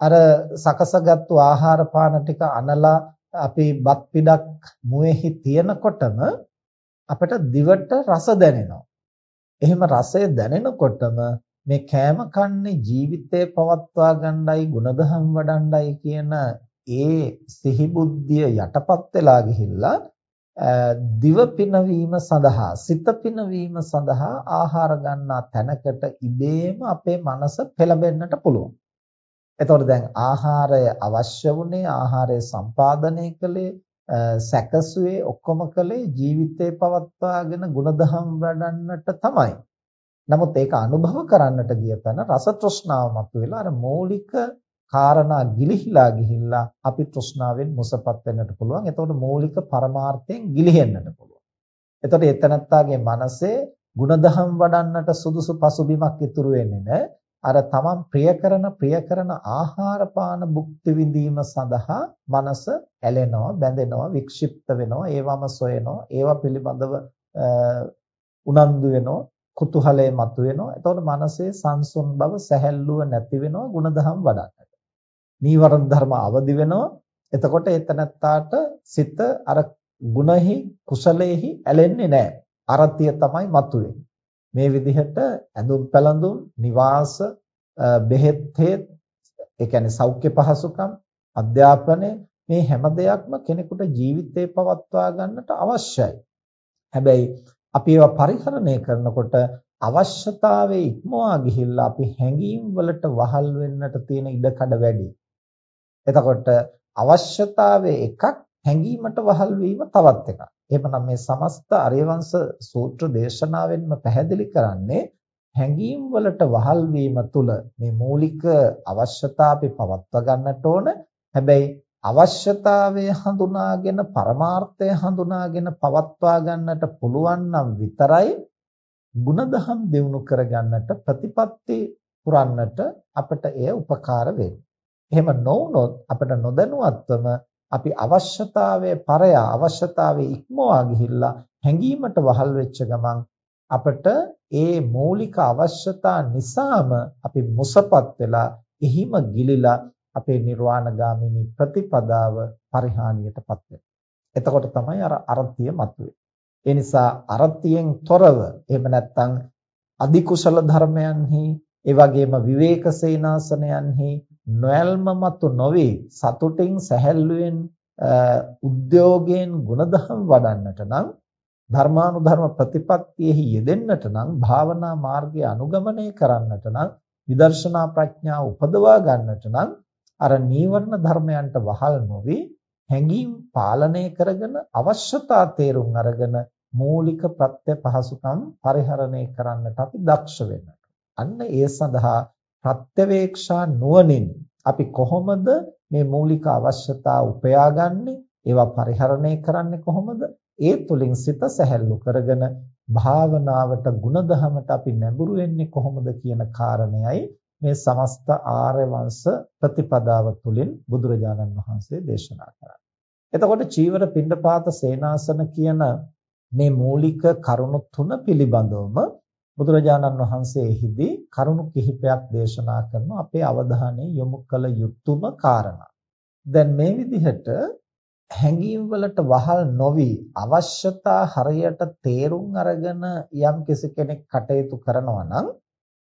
අර සකසගත්තු ආහාර පාන ටික අනලා අපි බත් පිටක් මුවේහි තියනකොටම අපිට දිවට රස දැනෙනවා. එහෙම රසය දැනෙනකොටම මේ කෑම කන්නේ ජීවිතේ පවත්වා ගන්නයි ಗುಣධම් වඩන්නයි කියන ඒ සිහි බුද්ධිය යටපත් වෙලා ගිහිල්ලා දිව පිනවීම සඳහා සිත පිනවීම සඳහා ආහාර ගන්නා තැනකට ඉබේම අපේ මනස පෙළඹෙන්නට පුළුවන්. එතකොට දැන් ආහාරය අවශ්‍ය වුණේ ආහාරය සම්පාදනය කළේ සැකසුවේ ඔක්කොම කළේ ජීවිතේ පවත්වාගෙන ಗುಣධම් වඩන්නට තමයි. නමුත් ඒක අනුභව කරන්නට ගිය තැන රස තෘෂ්ණාව මතුවෙලා අර මූලික කාරණා ගිලිහිලා ගිහිල්ලා අපි තෘෂ්ණාවෙන් මුසපත් වෙන්නට පුළුවන්. එතකොට මූලික පරමාර්ථයෙන් ගිලිහෙන්නට පුළුවන්. එතකොට එතනත්තාගේ මනසේ ಗುಣධම් වඩන්නට සුදුසු පසුබිමක් ඉතුරු වෙන්නේ නැහැ. අර තමන් ප්‍රිය කරන ප්‍රිය කරන ආහාර පාන භුක්ති විඳීම සඳහා මනස ඇලෙනවා බැඳෙනවා වික්ෂිප්ත වෙනවා ඒවම සොයනවා ඒව පිළිබඳව උනන්දු වෙනවා කුතුහලය මතුවෙනවා එතකොට මනසේ සංසුන් බව සැහැල්ලුව නැති වෙනවා ಗುಣධම් වඩන්නට නීවරණ ධර්ම අවදි වෙනවා. එතකොට එතනත්තාට සිත අර ගුණෙහි කුසලෙහි ඇලෙන්නේ නැහැ. අරතිය තමයි මතුවේ. මේ විදිහට ඇඳුම් පැළඳුම්, නිවාස, බෙහෙත් හේත්, ඒ කියන්නේ සෞඛ්‍ය පහසුකම්, අධ්‍යාපනය මේ හැම දෙයක්ම කෙනෙකුට ජීවිතේ පවත්වා ගන්නට අවශ්‍යයි. හැබැයි අපි ඒවා පරිහරණය කරනකොට අවශ්‍යතාවයේ ඉක්මවා ගිහිල්ලා අපි හැඟීම් වලට වහල් වෙන්නට තියෙන ඉඩකඩ වැඩි. එතකොට අවශ්‍යතාවයේ එකක් හැඟීමට වහල් වීම තවත් එකක්. එහෙමනම් මේ සමස්ත අරියවංශ සූත්‍ර දේශනාවෙන්ම පැහැදිලි කරන්නේ හැඟීම් වලට වහල් වීම තුල මේ මූලික අවශ්‍යතා අපි පවත්වා ගන්නට ඕන. හැබැයි අවශ්‍යතාවය හඳුනාගෙන පරමාර්ථය හඳුනාගෙන පවත්වා ගන්නට පුළුවන් නම් විතරයි ಗುಣධම් දිනු කරගන්නට ප්‍රතිපත්ති පුරන්නට අපට එය උපකාර වෙන්නේ. එහෙම නොවුනොත් අපිට නොදැනුවත්වම අපි අවශ්‍යතාවයේ පරයා අවශ්‍යතාවයේ ඉක්මවා ගිහිල්ලා හැඟීමට වහල් වෙච්ච ගමන් අපිට ඒ මූලික අවශ්‍යතා නිසාම අපි මුසපත් වෙලා එහිම ගිලිලා අපේ නිර්වාණගාමිනී ප්‍රතිපදාව පරිහානියටපත් වෙනවා. එතකොට තමයි අර අරතිය මතුවේ. ඒ නිසා අරතියෙන් තොරව එහෙම නැත්නම් අධිකුසල ධර්මයන්හි ඒ වගේම විවේක සේනාසනයන්හි නොයල්ම මතු නොවේ සතුටින් සැහැල්ලුවෙන් උද්‍යෝගයෙන් ගුණධම් වඩන්නට නම් ධර්මානුධර්ම ප්‍රතිපත්තියෙහි යෙදෙන්නට නම් භාවනා මාර්ගය අනුගමනය කරන්නට නම් විදර්ශනා ප්‍රඥාව උපදවා ගන්නට නම් අර නීවරණ ධර්මයන්ට වහල් නොවි හැඟීම් පාලනය කරගෙන අවශ්‍යතා තේරුම් අරගෙන මූලික ප්‍රත්‍ය පහසුකම් පරිහරණය කරන්නට අපි දක්ෂ වෙන්න. අන්න ඒ සඳහා ප්‍රත්‍යවේක්ෂා නුවණින් අපි කොහොමද මේ මූලික අවශ්‍යතා උපයාගන්නේ ඒවා පරිහරණය කරන්නේ කොහොමද ඒ තුලින් සිත සැහැල්ලු කරගෙන භාවනාවට ಗುಣධමයට අපි නැඹුරු වෙන්නේ කොහොමද කියන කාරණයයි මේ සමස්ත ආර්ය වංශ ප්‍රතිපදාව තුලින් බුදුරජාණන් වහන්සේ දේශනා කරන්නේ. එතකොට චීවර පිණ්ඩපාත සේනාසන කියන මේ මූලික කරුණු තුන පිළිබඳවම බුදුරජාණන් වහන්සේ එහිදී කරුණු කිහිපයක් දේශනා කරන අපේ අවධානය යොමු කළ යුතුම කාරණා. දැන් මේ විදිහට හැඟීම් වලට වහල් නොවි අවශ්‍යතා හරියට තේරුම් අරගෙන යම් කෙනෙක් කටයුතු කරනවා නම්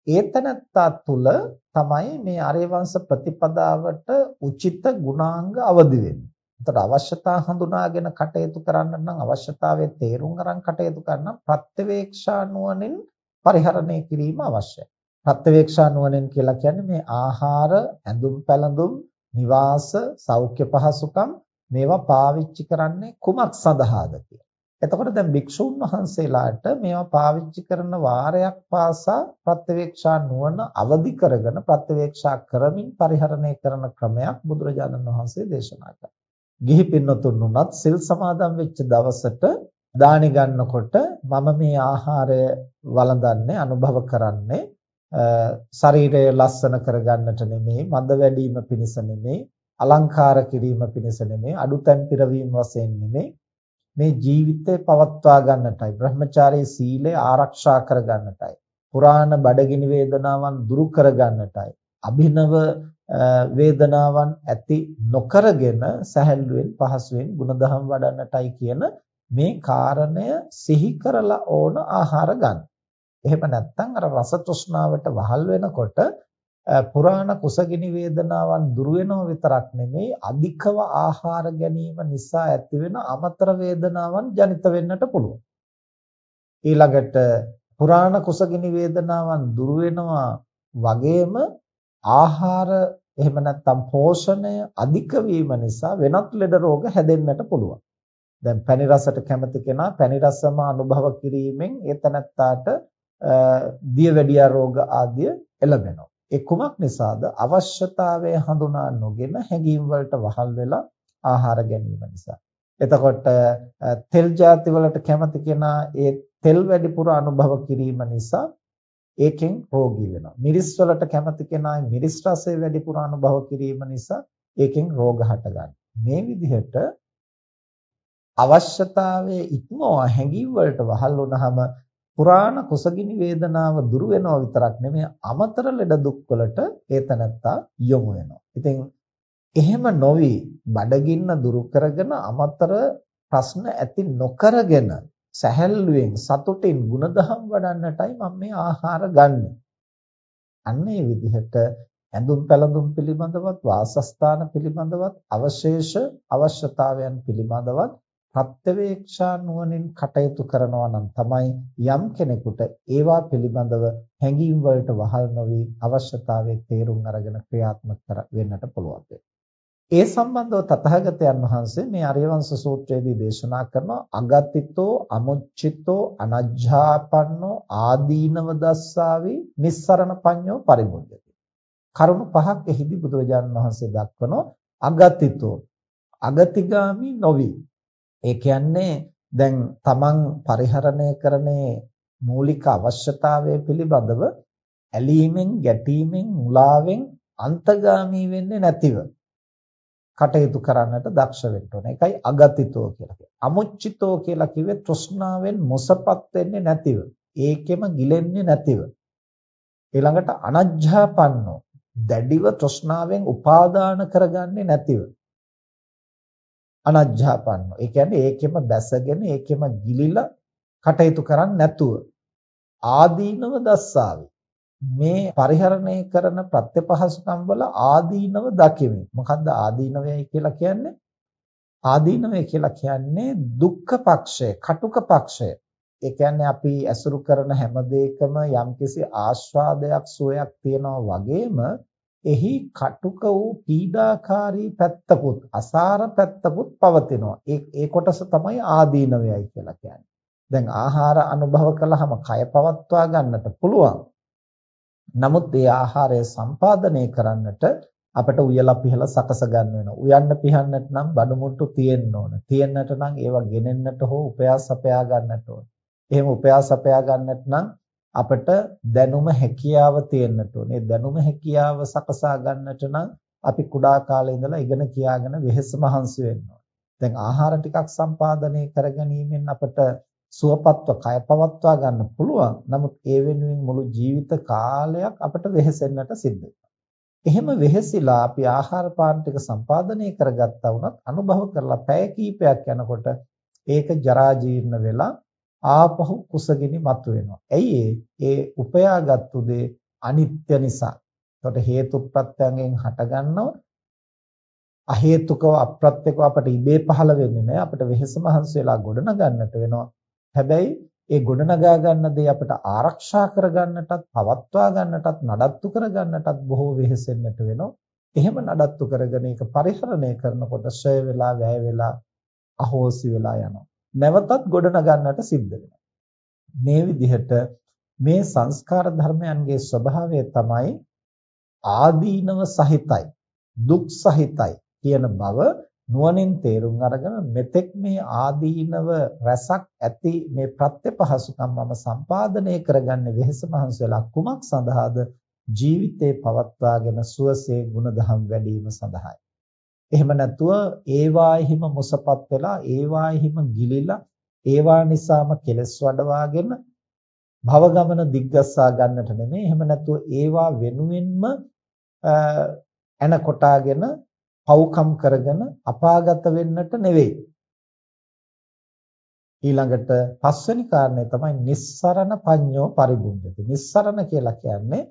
ඒතනත්තා තුල තමයි මේ ආර්යවංශ ප්‍රතිපදාවට උචිත ගුණාංග අවදි වෙන්නේ. එතකොට අවශ්‍යතා හඳුනාගෙන කටයුතු කරන්න නම් අවශ්‍යතාවයේ තේරුම් අරන් කටයුතු කරන ප්‍රත්‍යවේක්ෂා නුවණින් පරිහරණය කිරීම අවශ්‍යයි. ප්‍රත්‍යවේක්ෂා නුවණින් කියලා කියන්නේ මේ ආහාර, ඇඳුම් පැළඳුම්, නිවාස, සෞඛ්‍ය පහසුකම් මේවා පාවිච්චි කරන්නේ කුමක් සඳහාද එතකොට දැන් භික්ෂුන් වහන්සේලාට මේවා පාවිච්චි කරන වාරයක් පාසා ප්‍රත්‍යවේක්ෂා නුවණ අවදි කරගෙන ප්‍රත්‍යවේක්ෂා කරමින් පරිහරණය කරන ක්‍රමයක් බුදුරජාණන් වහන්සේ දේශනා කළා. ගිහි පින්නතුන් උනත් සිල් සමාදන් වෙච්ච දවසට දානි ගන්නකොට මම මේ ආහාරය වළඳන්නේ අනුභව කරන්නේ ශරීරය ලස්සන කරගන්නට නෙමෙයි මද වැඩිම පිණිස නෙමෙයි අලංකාර කිරීම පිණිස නෙමෙයි අඩුතැන් පිරවීම වශයෙන් නෙමෙයි. මේ ජීවිතේ පවත්වා ගන්නටයි බ්‍රහ්මචාරී සීලය ආරක්ෂා කර ගන්නටයි පුරාණ බඩගිනි වේදනාවන් දුරු කර ගන්නටයි අභිනව වේදනාවන් ඇති නොකරගෙන සැහැල්ලුවෙන් පහසුවෙන් ಗುಣධම් වඩන්නටයි කියන මේ කාරණය සිහි කරලා ඕන ආහාර ගන්න. එහෙම නැත්නම් අර රස තෘෂ්ණාවට වහල් වෙනකොට පුරාණ කුසගිනි වේදනාවන් දුර වෙනව විතරක් නෙමෙයි අධිකව ආහාර ගැනීම නිසා ඇතිවෙන අමතර වේදනාවන් ජනිත වෙන්නට පුළුවන්. ඊළඟට පුරාණ කුසගිනි වේදනාවන් දුර වෙනවා වගේම ආහාර එහෙම නැත්නම් පෝෂණය අධික වීම නිසා වෙනත් ලෙඩ රෝග හැදෙන්නට පුළුවන්. දැන් පැණි රසට කැමති කෙනා පැණි රසම අනුභව කිරීමෙන් ඒ තනත්තාට දියවැඩියා රෝග ආදිය එළබෙනවා. ඒ කුමක් නිසාද? අවශ්‍යතාවය හඳුනා නොගෙන හැඟීම් වලට වහල් වෙලා ආහාර ගැනීම නිසා. එතකොට තෙල් ಜಾති වලට කැමති කෙනා ඒ තෙල් වැඩිපුර අනුභව කිරීම නිසා ඒකෙන් රෝගී වෙනවා. මිරිස් වලට කැමති කෙනා මිරිස් රසය වැඩිපුර අනුභව කිරීම නිසා ඒකෙන් රෝග හටගන්නවා. මේ විදිහට අවශ්‍යතාවයේ ඉක්මවා හැඟීම් වලට වහල් වුණාම පුරාණ කුසගිනි වේදනාව දුරු වෙනවා විතරක් නෙමෙයි අමතර ලෙඩ දුක් වලට ඒතනත්තා යොමු වෙනවා. ඉතින් එහෙම නොවි බඩගින්න දුරු කරගෙන අමතර ප්‍රශ්න ඇති නොකරගෙන සැහැල්ලුවෙන් සතුටින් ಗುಣධම් වඩන්නටයි මම මේ ආහාර ගන්නෙ. අන්න ඒ විදිහට ඇඳුම් පැළඳුම් පිළිබඳවත් වාසස්ථාන පිළිබඳවත් අවශේෂ අවශ්‍යතාවයන් පිළිබඳවත් ප්‍රත්‍යවේක්ෂා නුවණින් කටයුතු කරනවා නම් තමයි යම් කෙනෙකුට ඒවා පිළිබඳව හැඟීම් වලට වහල් නොවි අවශ්‍යතාවයේ තේරුම් අරගෙන ක්‍රියාත්මක වෙන්නට පුළුවන් ඒ සම්බන්ධව තථාගතයන් වහන්සේ මේ අරියවංශ සූත්‍රයේදී දේශනා කරන අගතිතෝ අමුච්චිතෝ අනජ්ජාපන්නෝ ආදීනව දස්සාවි නිස්සරණ පඤ්ඤෝ පරිමුද්ධති කරුණු පහක් එහිදී බුදුරජාණන් වහන්සේ දක්වනවා අගතිතෝ අගතිගාමි නොවි. ඒ කියන්නේ දැන් තමන් පරිහරණය කරන්නේ මූලික අවශ්‍යතාවය පිළිබඳව ඇලීමෙන් ගැටීමෙන් මුලාවෙන් අන්තගාමී වෙන්නේ නැතිව කටයුතු කරන්නට දක්ෂ වෙන්න ඕනේ. ඒකයි අගතිතෝ කියලා කියන්නේ. අමුච්චිතෝ කියලා කිව්වේ තෘෂ්ණාවෙන් මොසපත් වෙන්නේ නැතිව, ඒකෙම ගිලෙන්නේ නැතිව. ඊළඟට අනජ්ජාපන්නෝ දැඩිව තෘෂ්ණාවෙන් උපාදාන කරගන්නේ නැතිව. අනජ්ජාපන්න. ඒ කියන්නේ ඒකෙම බැසගෙන ඒකෙම ගිලිලා කටයුතු කරන්නේ නැතුව ආදීනව දස්සාවි. මේ පරිහරණය කරන ප්‍රත්‍යපහසුකම් වල ආදීනව දකිමින්. මොකද්ද ආදීනවයයි කියලා කියන්නේ? ආදීනවය කියලා කියන්නේ දුක්ඛ පක්ෂය, කටුක පක්ෂය. ඒ කියන්නේ අපි ඇසුරු කරන හැම දෙයකම යම්කිසි ආස්වාදයක් සුවයක් තියනවා වගේම එහි කටුක වූ පීඩාකාරී පැත්තකුත් අසාර පැත්තකුත් පවතිනවා. ඒ ඒ කොටස තමයි ආදීනවයයි කියලා කියන්නේ. දැන් ආහාර අනුභව කළාම කය පවත්වා ගන්නට පුළුවන්. නමුත් ඒ ආහාරය සම්පාදනය කරන්නට අපිට උයලා පිහලා සකස ගන්න වෙනවා. උයන්න පිහන්නට නම් බඩමුට්ටු තියෙන්න ඕන. තියෙන්නට නම් ඒවා ගෙනෙන්නට හෝ උපයාස අපයා ගන්නට ඕන. එහෙම උපයාස අපයා ගන්නට නම් අපිට දැනුම හැකියාව තියෙන්නට ඕනේ. දැනුම හැකියාව සකසා ගන්නට නම් අපි කුඩා කාලේ ඉඳලා ඉගෙන කියාගෙන වෙහෙස මහන්සි වෙන්න දැන් ආහාර ටිකක් සම්පාදනය කර ගැනීමෙන් අපිට සුවපත්ව කය පවත්වා ගන්න පුළුවන්. නමුත් ඒ වෙනුවෙන් මුළු ජීවිත කාලයක් අපිට වෙහෙසෙන්නට සිද්ධ එහෙම වෙහෙසිලා අපි ආහාර පාන ටික සම්පාදනය කරගත්තා වුණත් අනුභව කරලා පැය කීපයක් යනකොට ඒක ජරා ජීර්ණ වෙලා ආපහු කුසගිනි මතුවෙනවා. ඇයි ඒ උපයාගත්තු දේ අනිත්‍ය නිසා. ඒකට හේතු ප්‍රත්‍යයෙන් හටගන්නව අ හේතුකව අප්‍රත්‍යකව අපට ඉබේ පහළ වෙන්නේ නැහැ. අපිට වෙහෙස මහන්සි වෙලා ගොඩනගන්නට වෙනවා. හැබැයි ඒ ගොඩනගා ගන්න දේ අපිට ආරක්ෂා කරගන්නටත් පවත්වා ගන්නටත් නඩත්තු කරගන්නටත් බොහෝ වෙහෙසෙන්නට වෙනවා. එහෙම නඩත්තු කරගෙන ඒක පරිහරණය කරනකොට ෂය වෙලා වැය වෙලා අහෝසි වෙලා යනවා. නැවතත් ගොඩනගන්නට සිද්ධ වෙනවා. මේ විදිහට මේ සංස්කාර ධර්මයන්ගේ ස්වභාවය තමයි ආදීනව සහිතයි දුක් සහිතයි කියන බව නුවණින් තේරුම් අරගෙන මෙතෙක් මේ ආදීනව රසක් ඇති මේ ප්‍රත්‍යපහසුකම් මම සම්පාදනය කරගන්නේ වෙහෙස මහන්සි වෙලා කුමක් සඳහාද ජීවිතේ පවත්වාගෙන සුවසේ ගුණධම් වැඩි වීම සඳහායි එහෙම නැතුව ඒවායිහිම මුසපත් වෙලා ඒවායිහිම ගිලිලා ඒවා නිසාම කෙලස් වඩවාගෙන භව ගමන දිග්ගස්සා ගන්නට නෙමෙයි. එහෙම නැතුව ඒවා වෙනුවෙන්ම එන කොටාගෙන පව්කම් කරගෙන අපාගත වෙන්නට නෙවෙයි. ඊළඟට පස්වෙනි කාරණය තමයි nissarana පඤ්ඤෝ පරිබුද්ධති. nissarana කියලා කියන්නේ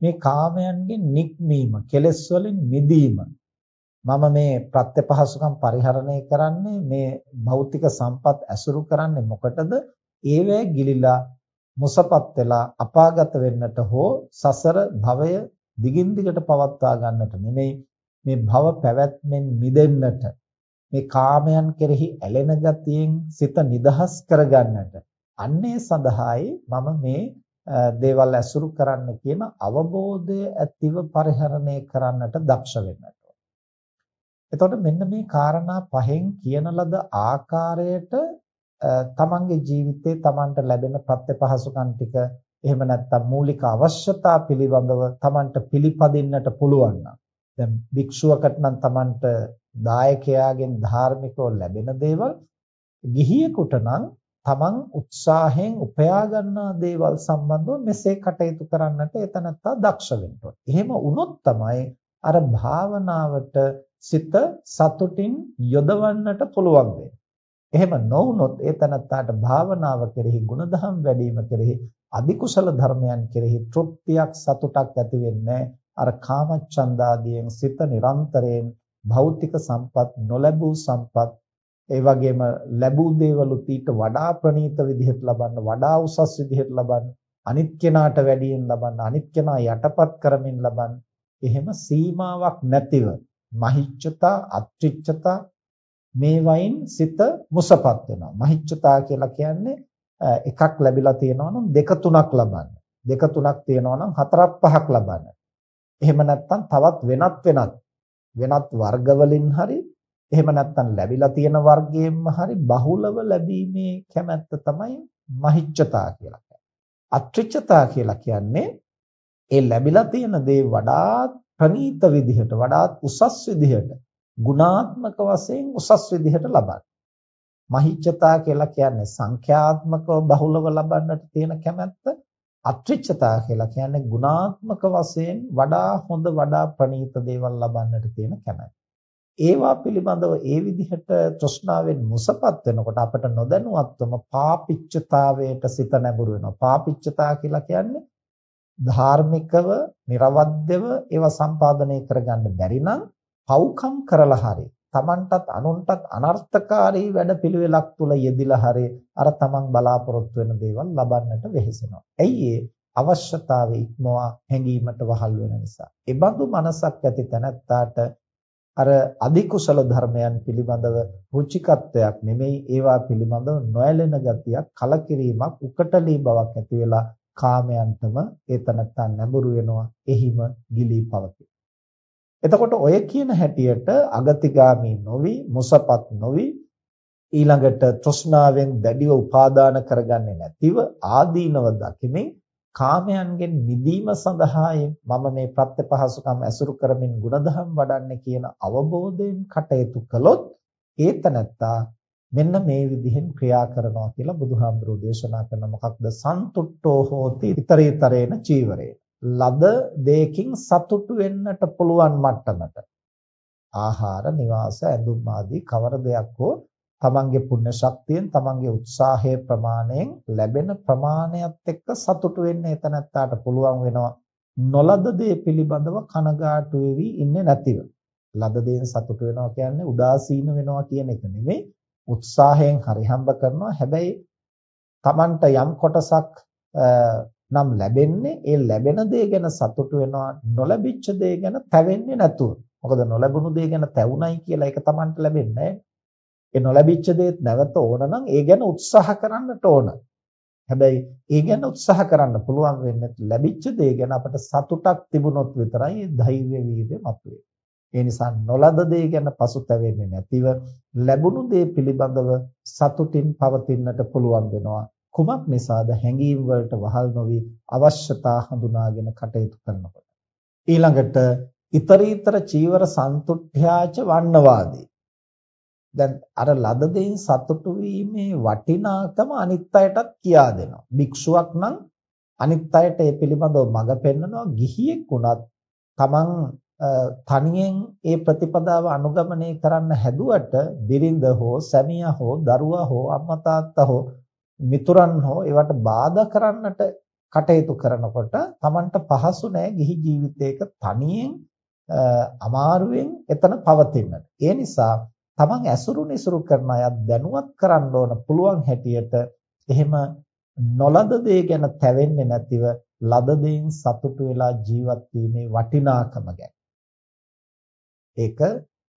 මේ කාමයන්ගෙන් නික්මීම කෙලස් වලින් මිදීම. මම මේ ප්‍රත්‍යපහසුකම් පරිහරණය කරන්නේ මේ භෞතික සම්පත් ඇසුරු කරන්නේ මොකටද? ඒවැ ගිලිලා මුසපත් වෙලා අපාගත වෙන්නට හෝ සසර භවය දිගින් දිගට පවත්වා ගන්නට නෙමෙයි. මේ භව පැවැත්මෙන් මිදෙන්නට මේ කාමයන් කෙරෙහි ඇලෙන ගතියෙන් සිත නිදහස් කරගන්නට. අන්නේ සඳහායි මම මේ දේවල් ඇසුරු කරන්න කියන අවබෝධය ඇතිව පරිහරණය කරන්නට දක්ෂ වෙන්නට. එතකොට මෙන්න මේ කාරණා පහෙන් කියන ලද ආකාරයට තමන්ගේ ජීවිතේ තමන්ට ලැබෙන ප්‍රත්‍යපහසුකම් ටික එහෙම නැත්නම් මූලික අවශ්‍යතා පිළිබඳව තමන්ට පිළිපදින්නට පුළුවන් නම් දැන් භික්ෂුවකට නම් තමන්ට දායකයාගෙන් ධාර්මිකව ලැබෙන දේවල් ගිහියෙකුට නම් තමන් උත්සාහයෙන් උපයා ගන්නා දේවල් සම්බන්ධව මෙසේ කටයුතු කරන්නට එතනත්තා දක්ෂ වෙන්න එහෙම වුණොත් තමයි අර භාවනාවට සිත සතුටින් යොදවන්නට පුළුවන් එහෙම නොවුනොත් ඒ තනත්තාට භාවනාව කෙරෙහි ගුණධම් වැඩිම කෙරෙහි අධිකුසල ධර්මයන් කෙරෙහි තෘප්තියක් සතුටක් ඇති වෙන්නේ අර කාමච්ඡන්දාදියෙන් සිත නිරන්තරයෙන් භෞතික සම්පත් නොලැබූ සම්පත් ඒ වගේම ලැබූ දේවලුත් ඊට වඩා ප්‍රණීත විදිහට ලබන්න වඩා උසස් විදිහට ලබන්න අනිත් කෙනාට වැඩියෙන් ලබන්න අනිත් කෙනා යටපත් කරමින් ලබන්න එහෙම සීමාවක් නැතිව මහිච්ඡතා අත්‍රිච්ඡතා මේ වයින් සිත මුසපත් වෙනවා. මහිච්ඡතා කියලා කියන්නේ එකක් ලැබිලා තියෙනවා නම් දෙක තුනක් ලබන්න. දෙක තුනක් තියෙනවා නම් හතරක් පහක් ලබන්න. එහෙම නැත්නම් තවත් වෙනත් වෙනත් වෙනත් වර්ග වලින් හරි එහෙම නැත්නම් ලැබිලා තියෙන වර්ගයෙන්ම හරි බහුලව ලැබීමේ කැමැත්ත තමයි මහිච්ඡතා කියලා කියන්නේ. අත්‍රිච්ඡතා කියලා කියන්නේ ඒ ලැබිලා තියෙන දේ වඩාත් ප්‍රනීත විදිහට වඩාත් උසස් විදිහට ගුණාත්මක වශයෙන් උසස් විදිහට ලබන්න. මහිච්ඡතා කියලා කියන්නේ සංඛ්‍යාත්මකව බහුලව ලබන්නට තියෙන කැමැත්ත අත්‍රිච්ඡතා කියලා කියන්නේ ගුණාත්මක වශයෙන් වඩා හොඳ වඩා ප්‍රණීත දේවල් ලබන්නට තියෙන කැමැත්ත. ඒවා පිළිබඳව ඒ විදිහට තෘෂ්ණාවෙන් මුසපත් වෙනකොට අපට නොදැනුවත්වම පාපිච්චතාවයට සිත නැඹුරු වෙනවා. පාපිච්චතා කියලා කියන්නේ ධාර්මිකව, નિરවද්‍යව ඒවා සම්පාදනය කරගන්න බැරි නම් පව්කම් කරලා හරි තමන්ටත් අනුන්ටත් අනර්ථකාරී වැඩපිළිවෙලක් තුල යෙදිලා හරි අර තමන් බලාපොරොත්තු වෙන දේවල් ලබන්නට වෙහෙසෙනවා. ඇයි ඒ අවශ්‍යතාවය ඉක්මවා හැඟීමට වහල් වෙන නිසා. ඒ බඳු මනසක් ඇති තැනැත්තාට අර අධිකුසල ධර්මයන් පිළිබඳව රුචිකත්වයක් නෙමෙයි ඒවා පිළිබඳව නොයැලෙන ගතියක් කලකිරීමක් උකටලී බවක් ඇති වෙලා කාමයන්ටම ඒ තනත්තා නැඹුරු වෙනවා. එහිම ගිලී පවතී. එතකොට ඔය කියන හැටියට අගතිගාමි නොවි මුසපත් නොවි ඊළඟට තෘෂ්ණාවෙන් දැඩිව උපාදාන කරගන්නේ නැතිව ආදීනව දකිමින් කාමයන්ගෙන් මිදීම සඳහායි මම මේ ප්‍රත්‍යපහසුකම් ඇසුරු කරමින් ಗುಣධම් වඩන්නේ කියන අවබෝධයෙන් කටයුතු කළොත් ඒතනත්තා මෙන්න මේ විදිහෙන් ක්‍රියා කරනවා කියලා බුදුහාමුදුරෝ දේශනා කරන මොකක්ද? සන්තුට්ඨෝ හෝති ිතරීතරේන චීවරේන. ලද දෙයකින් සතුටු වෙන්නට පුළුවන් මට්ටමට. ආහාර නිවාස ඇඳුම් ආදී කවර දෙයක් හෝ තමන්ගේ පුණ්‍ය ශක්තියෙන් තමන්ගේ උත්සාහයේ ප්‍රමාණයෙන් ලැබෙන ප්‍රමාණයත් එක්ක සතුටු වෙන්න එතනත්තාට පුළුවන් වෙනවා. නොලද දේ පිළිබඳව කනගාටු වෙවි ඉන්නේ නැතිව. ලද දේෙන් සතුටු වෙනවා කියන්නේ උදාසීන වෙනවා කියන එක නෙමෙයි. උත්සාහයෙන් හරි හම්බ කරනවා හැබැයි තමන්ට යම් කොටසක් නම් ලැබෙන්නේ ඒ ලැබෙන දේ ගැන සතුටු වෙනවා නොලැබිච්ච දේ ගැන තැවෙන්නේ නැතුව. මොකද නොලැබුණු දේ ගැන තැවුණයි කියලා ඒක Tamanට ලැබෙන්නේ ඒ නොලැබිච්ච දේත් නැවත ඕන නම් ඒ ගැන උත්සාහ කරන්නට ඕන. හැබැයි ඒ ගැන උත්සාහ කරන්න පුළුවන් වෙන්නේ ලැබිච්ච දේ ගැන අපට සතුටක් තිබුණොත් විතරයි ධෛර්ය වීර්ය මතුවේ. ඒ නිසා නොලද දේ ගැන පසුතැවෙන්නේ නැතිව ලැබුණු දේ පිළිබඳව සතුටින් පවතින්නට පුළුවන් වෙනවා. කුමක් නිසාද හැඟීම් වලට වහල් නොවි අවශ්‍යතා හඳුනාගෙන කටයුතු කරනකොට? ඊළඟට ඊතරීතර චීවර සන්තුට්ඨ්‍යාච වන්නවාදී. දැන් අර ලද දෙයින් සතුටු වීමේ වටිනාකම අනිත් අයටත් කියා දෙනවා. භික්ෂුවක් නම් අනිත් අයට ඒ පිළිබඳව මඟ පෙන්නනවා ගිහියෙක් වුණත් තමන් තනියෙන් ඒ ප්‍රතිපදාව අනුගමනය කරන්න හැදුවට බිරිඳ හෝ සැමියා හෝ දරුවා හෝ අම්මා තාත්තා හෝ මිතුරන් හෝ ඒවට බාධා කරන්නට කටයුතු කරනකොට Tamanට පහසු නෑ ගිහි ජීවිතයක තනියෙන් අමාරුවෙන් එතන පවතින්නට. ඒ නිසා Taman ඇසුරු නිසුරු කරන අය දැනුවත් කරන්න ඕන පුළුවන් හැටියට එහෙම නොලද දේ ගැන තැවෙන්නේ නැතිව ලද දෙයින් සතුටු වෙලා ජීවත් වීමේ වටිනාකම ගැන. ඒක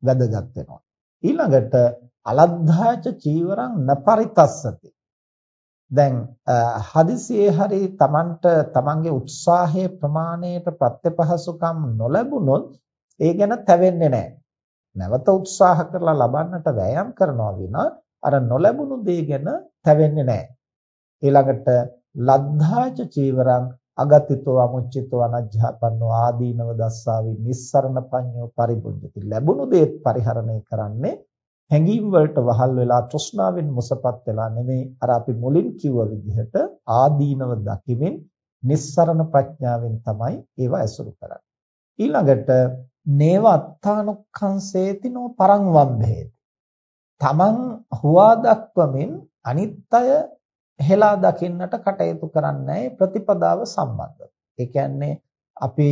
වැදගත් වෙනවා. ඊළඟට අලද්ධාච චීවරං නපරිතස්සති දැන් හදිසියේ හරි Tamanට Tamanගේ උත්සාහයේ ප්‍රමාණයට ප්‍රත්‍යපහසුකම් නොලැබුණොත් ඒ ගැන තැවෙන්නේ නැහැ. නැවත උත්සාහ කරලා ලබන්නට වෑයම් කරනවා විනා අර නොලැබුණු දේ ගැන තැවෙන්නේ නැහැ. ඊළඟට ලද්ධාච චීවරං අගතිතෝ අමුච්චිතෝ අනජ්ජාපන්නෝ ආදීනව දස්සාවි නිස්සරණ පඤ්ඤෝ පරිබුද්ධති. ලැබුණු දේත් පරිහරණය කරන්නේ හැඟීම් වලට වහල් වෙලා තෘෂ්ණාවෙන් මුසපත් වෙලා නෙමෙයි. අර අපි මුලින් කිව්ව විදිහට ආදීනව දකිමින් නිස්සරණ ප්‍රඥාවෙන් තමයි ඒව ඇසුරු කරන්නේ. ඊළඟට නේව අත්තානුක්ඛංසේති නෝ පරං වම්භේති. තමන් හුවා දක්වමින් අනිත් අය හෙලා දකින්නට කටයුතු කරන්නේ ප්‍රතිපදාව සම්බන්ධව. ඒ කියන්නේ අපි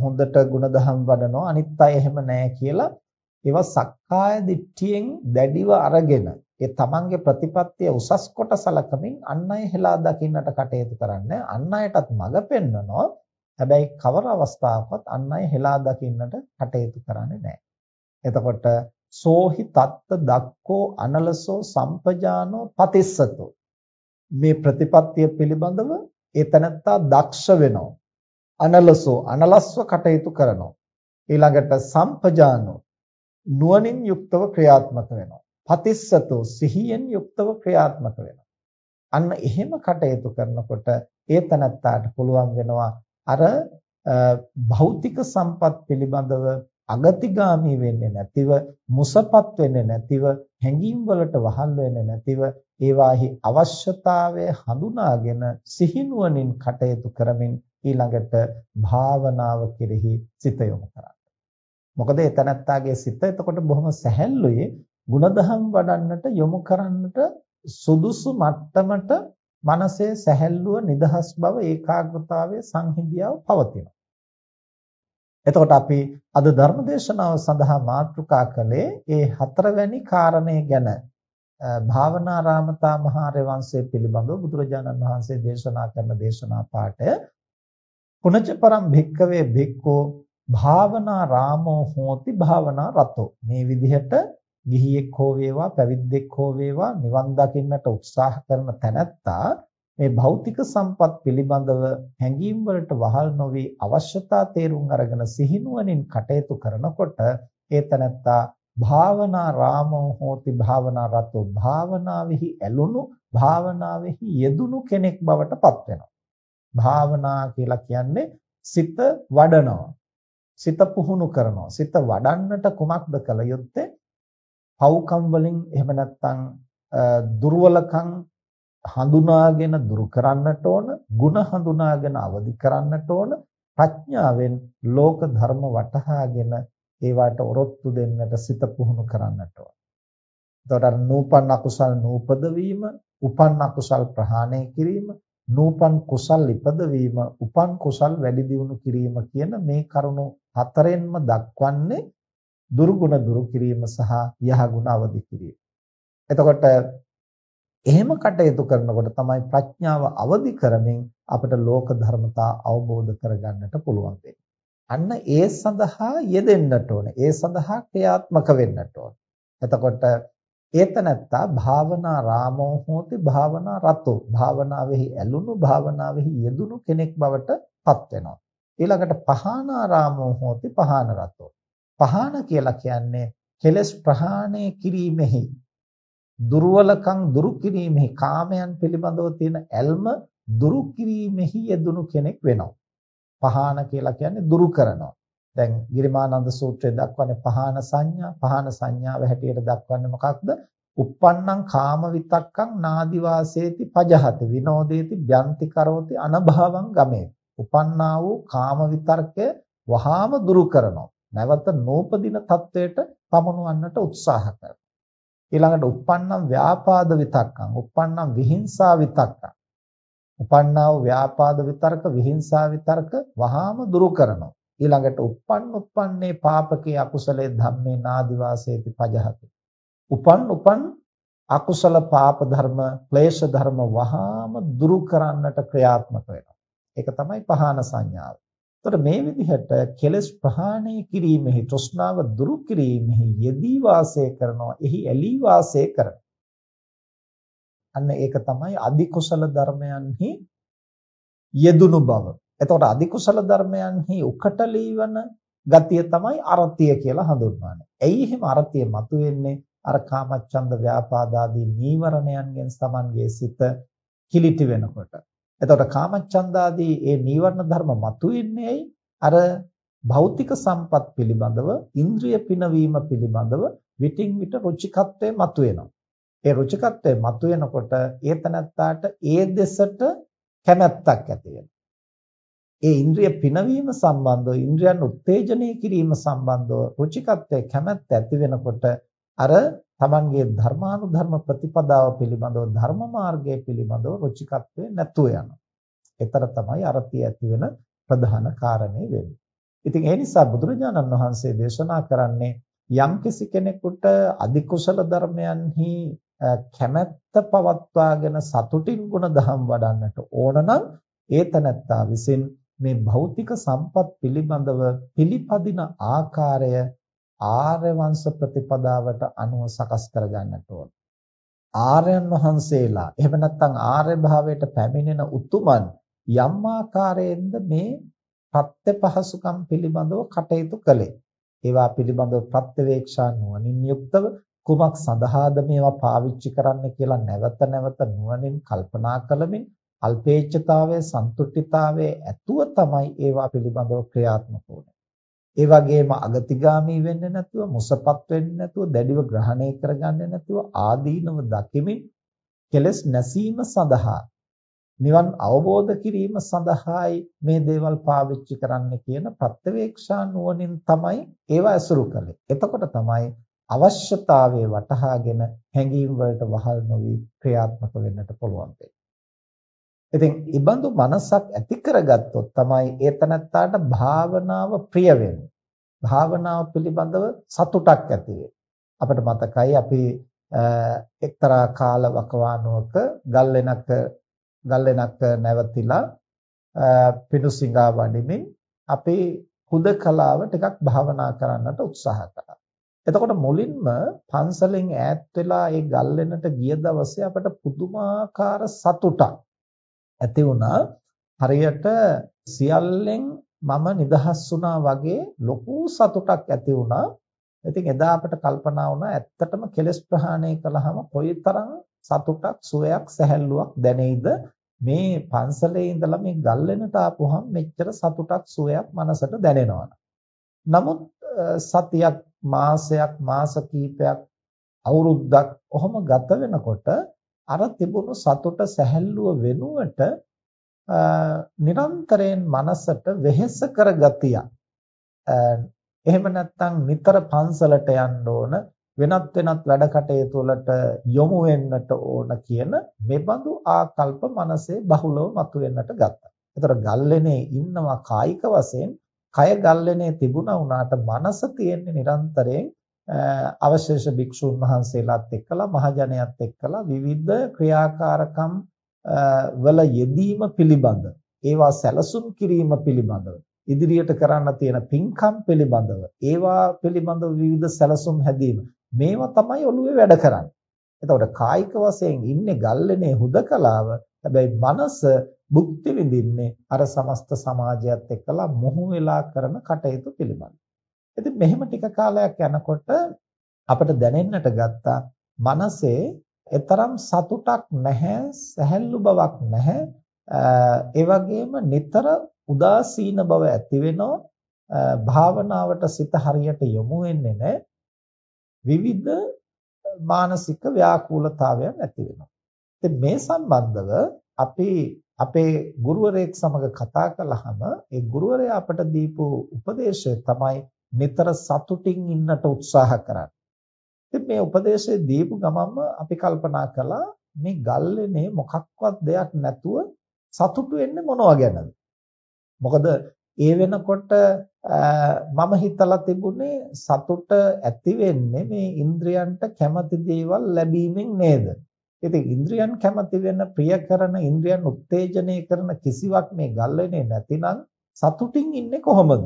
හොඳට ಗುಣධම් වඩනවා අනිත් අය එහෙම නැහැ කියලා ඒවා සක්කාය දිට්ඨියෙන් දැඩිව අරගෙන ඒ තමන්ගේ ප්‍රතිපත්තිය උසස් කොට සලකමින් අන් අය හෙලා දකින්නට කටයුතු කරන්නේ අන් අයටත් මඟ පෙන්වනවා හැබැයි කවර අවස්ථාවකවත් අන් අය හෙලා දකින්නට කටයුතු කරන්නේ නැහැ. එතකොට සෝහි තත්ත දක්කෝ අනලසෝ සම්පජානෝ පතිස්සතෝ මේ ප්‍රතිපත්තිය පිළිබඳව ඒ තනත්තා දක්ෂ වෙනවා. අනලසෝ අනලස්ව කටයුතු කරනවා. ඊළඟට සම්පජානෝ නුවණින් යුක්තව ක්‍රියාත්මක වෙනවා. පතිස්සතෝ සිහියෙන් යුක්තව ක්‍රියාත්මක වෙනවා. අන්න එහෙම කටයුතු කරනකොට ඒ තනත්තාට පුළුවන් වෙනවා අර භෞතික සම්පත් පිළිබඳව අගතිගාමී වෙන්නේ නැතිව මුසපත් වෙන්නේ නැතිව හැඟීම් වලට වහල් වෙන්නේ නැතිව ඒවාහි අවශ්‍යතාවය හඳුනාගෙන සිහිනුවණින් කටයුතු කරමින් ඊළඟට භාවනාව කෙරෙහි සිත යොමු කරන්න. මොකද එතනත්තාගේ සිත එතකොට බොහොම සැහැල්ලුවේ ಗುಣධම් වඩන්නට යොමු කරන්නට සුදුසු මට්ටමට මනසේ සැහැල්ලුව නිදහස් බව ඒකාග්‍රතාවයේ සංහිඳියාව පවතිනවා. එතකොට අපි අද ධර්මදේශනාව සඳහා මාතෘකා කළේ ඒ හතරවැනි කාරණේ ගැන භාවනාරාමතා මහාර්ය වංශය පිළිබඳව බුදුරජාණන් වහන්සේ දේශනා කරන දේශනා පාඩය පුනච පරම් භික්කවේ භික්කෝ භාවනා රාමෝ හෝති භාවනා රතෝ. මේ විදිහට ගිහියෙක් හෝ වේවා පැවිද්දෙක් හෝ වේවා නිවන් දකින්නට උත්සාහ කරන තැනැත්තා මේ භෞතික සම්පත් පිළිබඳව හැඟීම් වලට වහල් නොවි අවශ්‍යතා තේරුම් අරගෙන සිහිනුවණින් කටයුතු කරනකොට ඒ තැනැත්තා භාවනා රාමෝ හෝති භාවනා රතෝ භාවනාවෙහි ඇලුණු භාවනාවෙහි යෙදුණු කෙනෙක් බවට පත් වෙනවා. භාවනා කියලා කියන්නේ සිත වඩනවා සිත පුහුණු කරනවා. සිත වඩන්නට කුමක්ද කළ යුත්තේ? පව්කම් වලින් එහෙම නැත්නම් දුර්වලකම් හඳුනාගෙන දුරු කරන්නට ඕන ಗುಣ හඳුනාගෙන අවදි කරන්නට ඕන ප්‍රඥාවෙන් ලෝක ධර්ම වටහාගෙන ඒවට ඔරොත්තු දෙන්නට සිත පුහුණු කරන්නට ඕන. එතකොට නූපන් අකුසල් නූපද වීම, උපන් අකුසල් ප්‍රහාණය කිරීම, නූපන් කුසල් ඉපදවීම, උපන් කුසල් වැඩි දියුණු කිරීම කියන මේ කරුණු හතරෙන්ම දක්වන්නේ දුර්ගුණ දුරු කිරීම සහ යහගුණ අවදි කිරීම. එතකොට එහෙම කටයුතු කරනකොට තමයි ප්‍රඥාව අවදි කරමින් අපිට ලෝක ධර්මතා අවබෝධ කරගන්නට පුළුවන් අන්න ඒ සඳහා යෙදෙන්නට ඕන. ඒ සඳහා ක්‍රියාත්මක වෙන්නට ඕන. එතකොට ඒතනත්තා භාවනා රාමෝ හෝති භාවනා රතෝ භාවනාවෙහි ඇලුණු භාවනාවෙහි යෙදුණු කෙනෙක් බවට පත් වෙනවා. ඊළඟට පහානාරාමෝ හෝති පහාන රතෝ පහන කියලා කියන්නේ කෙලස් ප්‍රහාණය කිරීමෙහි දුර්වලකම් දුරු කිරීමෙහි කාමයන් පිළිබඳව තියෙන ඇල්ම දුරු කිරීමෙහි යෙදුණු කෙනෙක් වෙනවා. පහන කියලා කියන්නේ දුරු කරනවා. දැන් ගිරිමානන්ද සූත්‍රයේ දක්වන්නේ පහන සංඥා, පහන සංඥාව හැටියට දක්වන්නේ මොකක්ද? uppannam kama vitakkam nadi vaseeti pajahati vinodeti byanti karoti anabhavam game. උපන්නා වූ කාම විතර්කය වහාම දුරු කරනවා. නැවත නූපදින තත්වයට පමුණවන්නට උත්සාහ කරනවා. ඊළඟට uppannam ව්‍යාපාද විතක්කං uppannam විහිංසා විතක්කං උපන්නා වූ ව්‍යාපාද විතර්ක විහිංසා විතර්ක වහාම දුරු කරනවා. ඊළඟට uppන් uppන්නේ පාපකේ අකුසලේ ධම්මේ නාදි වාසේති පජහති. උපන් උපන් අකුසල පාප ධර්ම ක්ලේශ ධර්ම වහාම දුරු කරන්නට ක්‍රියාත්මක වෙනවා. ඒක තමයි පහන සංඥාව. එතකොට මේ විදිහට කෙලස් ප්‍රහාණය කිරීමෙහි තෘෂ්ණාව දුරු කිරීමෙහි යෙදී වාසය කරනවා එහි ඇලී වාසය කරනවා අන්න ඒක තමයි අධි කුසල ධර්මයන්හි යෙදුණු බව. එතකොට අධි කුසල ධර්මයන්හි උකටලී වන ගතිය තමයි අරතිය කියලා හඳුන්වන්නේ. ඇයි එහෙම අරතිය මතුවෙන්නේ? අර කාමච්ඡන්ද ව්‍යාපාදාදී නීවරණයන්ගෙන් Tamanගේ සිත කිලිටි වෙනකොට. එතකොට කාමච්ඡන්දාදී ඒ නීවරණ ධර්ම මතුවෙන්නේ ඇයි? අර භෞතික සම්පත් පිළිබඳව, ඉන්ද්‍රිය පිනවීම පිළිබඳව විටින් විට රුචිකත්වය මතුවෙනවා. ඒ රුචිකත්වය මතුවෙනකොට ඒ තනත්තාට ඒ දෙසට කැමැත්තක් ඇති ඒ ඉන්ද්‍රිය පිනවීම සම්බන්ධව, ඉන්ද්‍රියන් උත්තේජනය කිරීම සම්බන්ධව රුචිකත්වයේ කැමැත්ත ඇති වෙනකොට අර තමන්ගේ ධර්මානුධර්ම ප්‍රතිපදාව පිළිබඳව ධර්ම මාර්ගය පිළිබඳව රුචිකත්වයේ නැතුව යනවා. ඒතර තමයි අරතිය ඇති වෙන ප්‍රධාන කාරණේ වෙන්නේ. ඉතින් ඒ නිසා බුදුරජාණන් වහන්සේ දේශනා කරන්නේ යම්කිසි කෙනෙකුට අධිකුසල ධර්මයන්හි කැමැත්ත පවත්වාගෙන සතුටින් ගුණ දහම් වඩන්නට ඕන නම් ඒ තනත්තා විසින් මේ භෞතික සම්පත් පිළිබඳව පිළිපදින ආකාරය ආර්ය වංශ ප්‍රතිපදාවට අනුව සකස් කරගන්නට ඕන. ආර්යයන් වහන්සේලා එහෙම නැත්නම් ආර්ය භාවයට පැමිණෙන උතුමන් යම් ආකාරයෙන්ද මේ ප්‍රත්‍ය පහසුකම් පිළිබඳව කටයුතු කළේ. ඒවා පිළිබඳව ප්‍රත්‍යවේක්ෂා නුවණින් යුක්තව කුමක් සඳහාද මේවා පාවිච්චි කරන්න කියලා නැවත නැවත නුවණින් කල්පනා කරමින් අල්පේච්ඡතාවයේ සන්තුෂ්ඨිතාවයේ ඇතුව තමයි ඒවා පිළිබඳව ක්‍රියාත්මක වුනේ. ඒ වගේම අගතිගාමී වෙන්නේ නැතුව මුසපත් වෙන්නේ නැතුව දැඩිව ග්‍රහණය කරගන්නේ නැතුව ආදීනව දකිමින් කෙලස් නැසීම සඳහා නිවන් අවබෝධ කිරීම සඳහායි මේ දේවල් පාවිච්චි කරන්න කියන ප්‍රත්‍යවේක්ෂා නුවණින් තමයි ඒවා ඇසුරු කළේ. එතකොට තමයි අවශ්‍යතාවයේ වටහාගෙන හැඟීම් වලට වහල් නොවි ක්‍රියාත්මක වෙන්නට පුළුවන් වෙන්නේ. ඉතින් ඉබඳු මනසක් ඇති කරගත්තොත් තමයි ඒ තනත්තාට භාවනාව ප්‍රිය වෙන්නේ. භාවනාව පිළිබඳව සතුටක් ඇති අපිට මතකයි අපි එක්තරා කාල වකවානුවක ගල්ලෙනක ගල්ලෙනක නැවතිලා පිණුසිඟා වඩිමින් අපි හුදකලාව ටිකක් භාවනා කරන්නට උත්සාහ කළා. එතකොට මුලින්ම පන්සලෙන් ඈත් වෙලා ඒ ගල්ලෙනට ගිය දවසේ අපට පුදුමාකාර සතුටක් ඇති වුණා හරියට සියල්ලෙන් මම නිදහස් වුණා වගේ ලොකු සතුටක් ඇති වුණා. ඉතින් එදා අපට කල්පනා වුණා ඇත්තටම කෙලස් ප්‍රහාණය කළාම කොයිතරම් සතුටක් සුවයක් සැහැල්ලුවක් දැනෙයිද මේ පන්සලේ ඉඳලා මේ ගල්ලෙනට ආපුවහම මෙච්චර සතුටක් සුවයක් මනසට දැනෙනවා. නමුත් සතියක් මාසයක් මාස කිහිපයක් අවුරුද්දක් ඔහොම ගත වෙනකොට අර තිබුණු සතුට සැහැල්ලුව වෙනුවට නිරන්තරයෙන් මනසට වෙහෙස කරගතිය. එහෙම නැත්නම් නිතර පන්සලට යන්න ඕන වෙනත් වෙනත් වැඩ කටයුතු වලට යොමු වෙන්නට ඕන කියන මෙබඳු ආකල්ප මනසේ බහුලව මතුවෙන්නට ගත්තා. ඒතර ගල්ලෙනේ ඉන්නවා කායික වශයෙන් කය ගල්ලෙනේ තිබුණා වුණාට මනස තියෙන්නේ නිරන්තරයෙන් අවශේෂ භික්ෂුන් වහන්සේලාත් එක්කලා මහජනයත් එක්කලා විවිධ ක්‍රියාකාරකම් වල යෙදීම පිළිබඳ ඒවා සැලසුම් කිරීම පිළිබඳව ඉදිරියට කරන්න තියෙන පින්කම් පිළිබඳව ඒවා පිළිබඳව විවිධ සැලසුම් හැදීම මේවා තමයි ඔළුවේ වැඩ කරන්නේ. එතකොට කායික වශයෙන් ඉන්නේ ගල්ලෙනේ හුදකලාව හැබැයි මනස භුක්ති විඳින්නේ අර සමස්ත සමාජයත් එක්කලා මොහු වෙලා කරන කටයුතු පිළිබඳව. ඉතින් මෙහෙම ටික කාලයක් යනකොට අපිට දැනෙන්නට ගත්තා මනසේ එතරම් සතුටක් නැහැ සැහැල්ලු බවක් නැහැ. ඒ වගේම නිතර උදාසීන බව ඇති වෙනවා. භාවනාවට සිත හරියට යොමු වෙන්නේ නැහැ. විවිධ මානසික ව්‍යාකූලතාවයන් ඇති වෙනවා. ඉතින් මේ සම්බන්ධව අපි අපේ ගුරුවරයෙක් සමග කතා කළාම ඒ ගුරුවරයා අපට දීපු උපදේශය තමයි නිතර සතුටින් ඉන්නට උත්සාහ කරන්න. ඉතින් මේ උපදේශය දීපු ගමන්ම අපි කල්පනා කළා මේ ගල්ලේනේ මොකක්වත් දෙයක් නැතුව සතුටු වෙන්නේ මොනවා ගැනද? මොකද ඒ වෙනකොට මම හිතලා තිබුණේ සතුට ඇති වෙන්නේ මේ ඉන්ද්‍රයන්ට කැමති දේවල් ලැබීමෙන් නේද? ඉතින් ඉන්ද්‍රයන් කැමති වෙන ප්‍රිය කරන ඉන්ද්‍රයන් උත්තේජනය කරන කිසිවක් මේ ගල්ලේනේ නැතිනම් සතුටින් ඉන්නේ කොහොමද?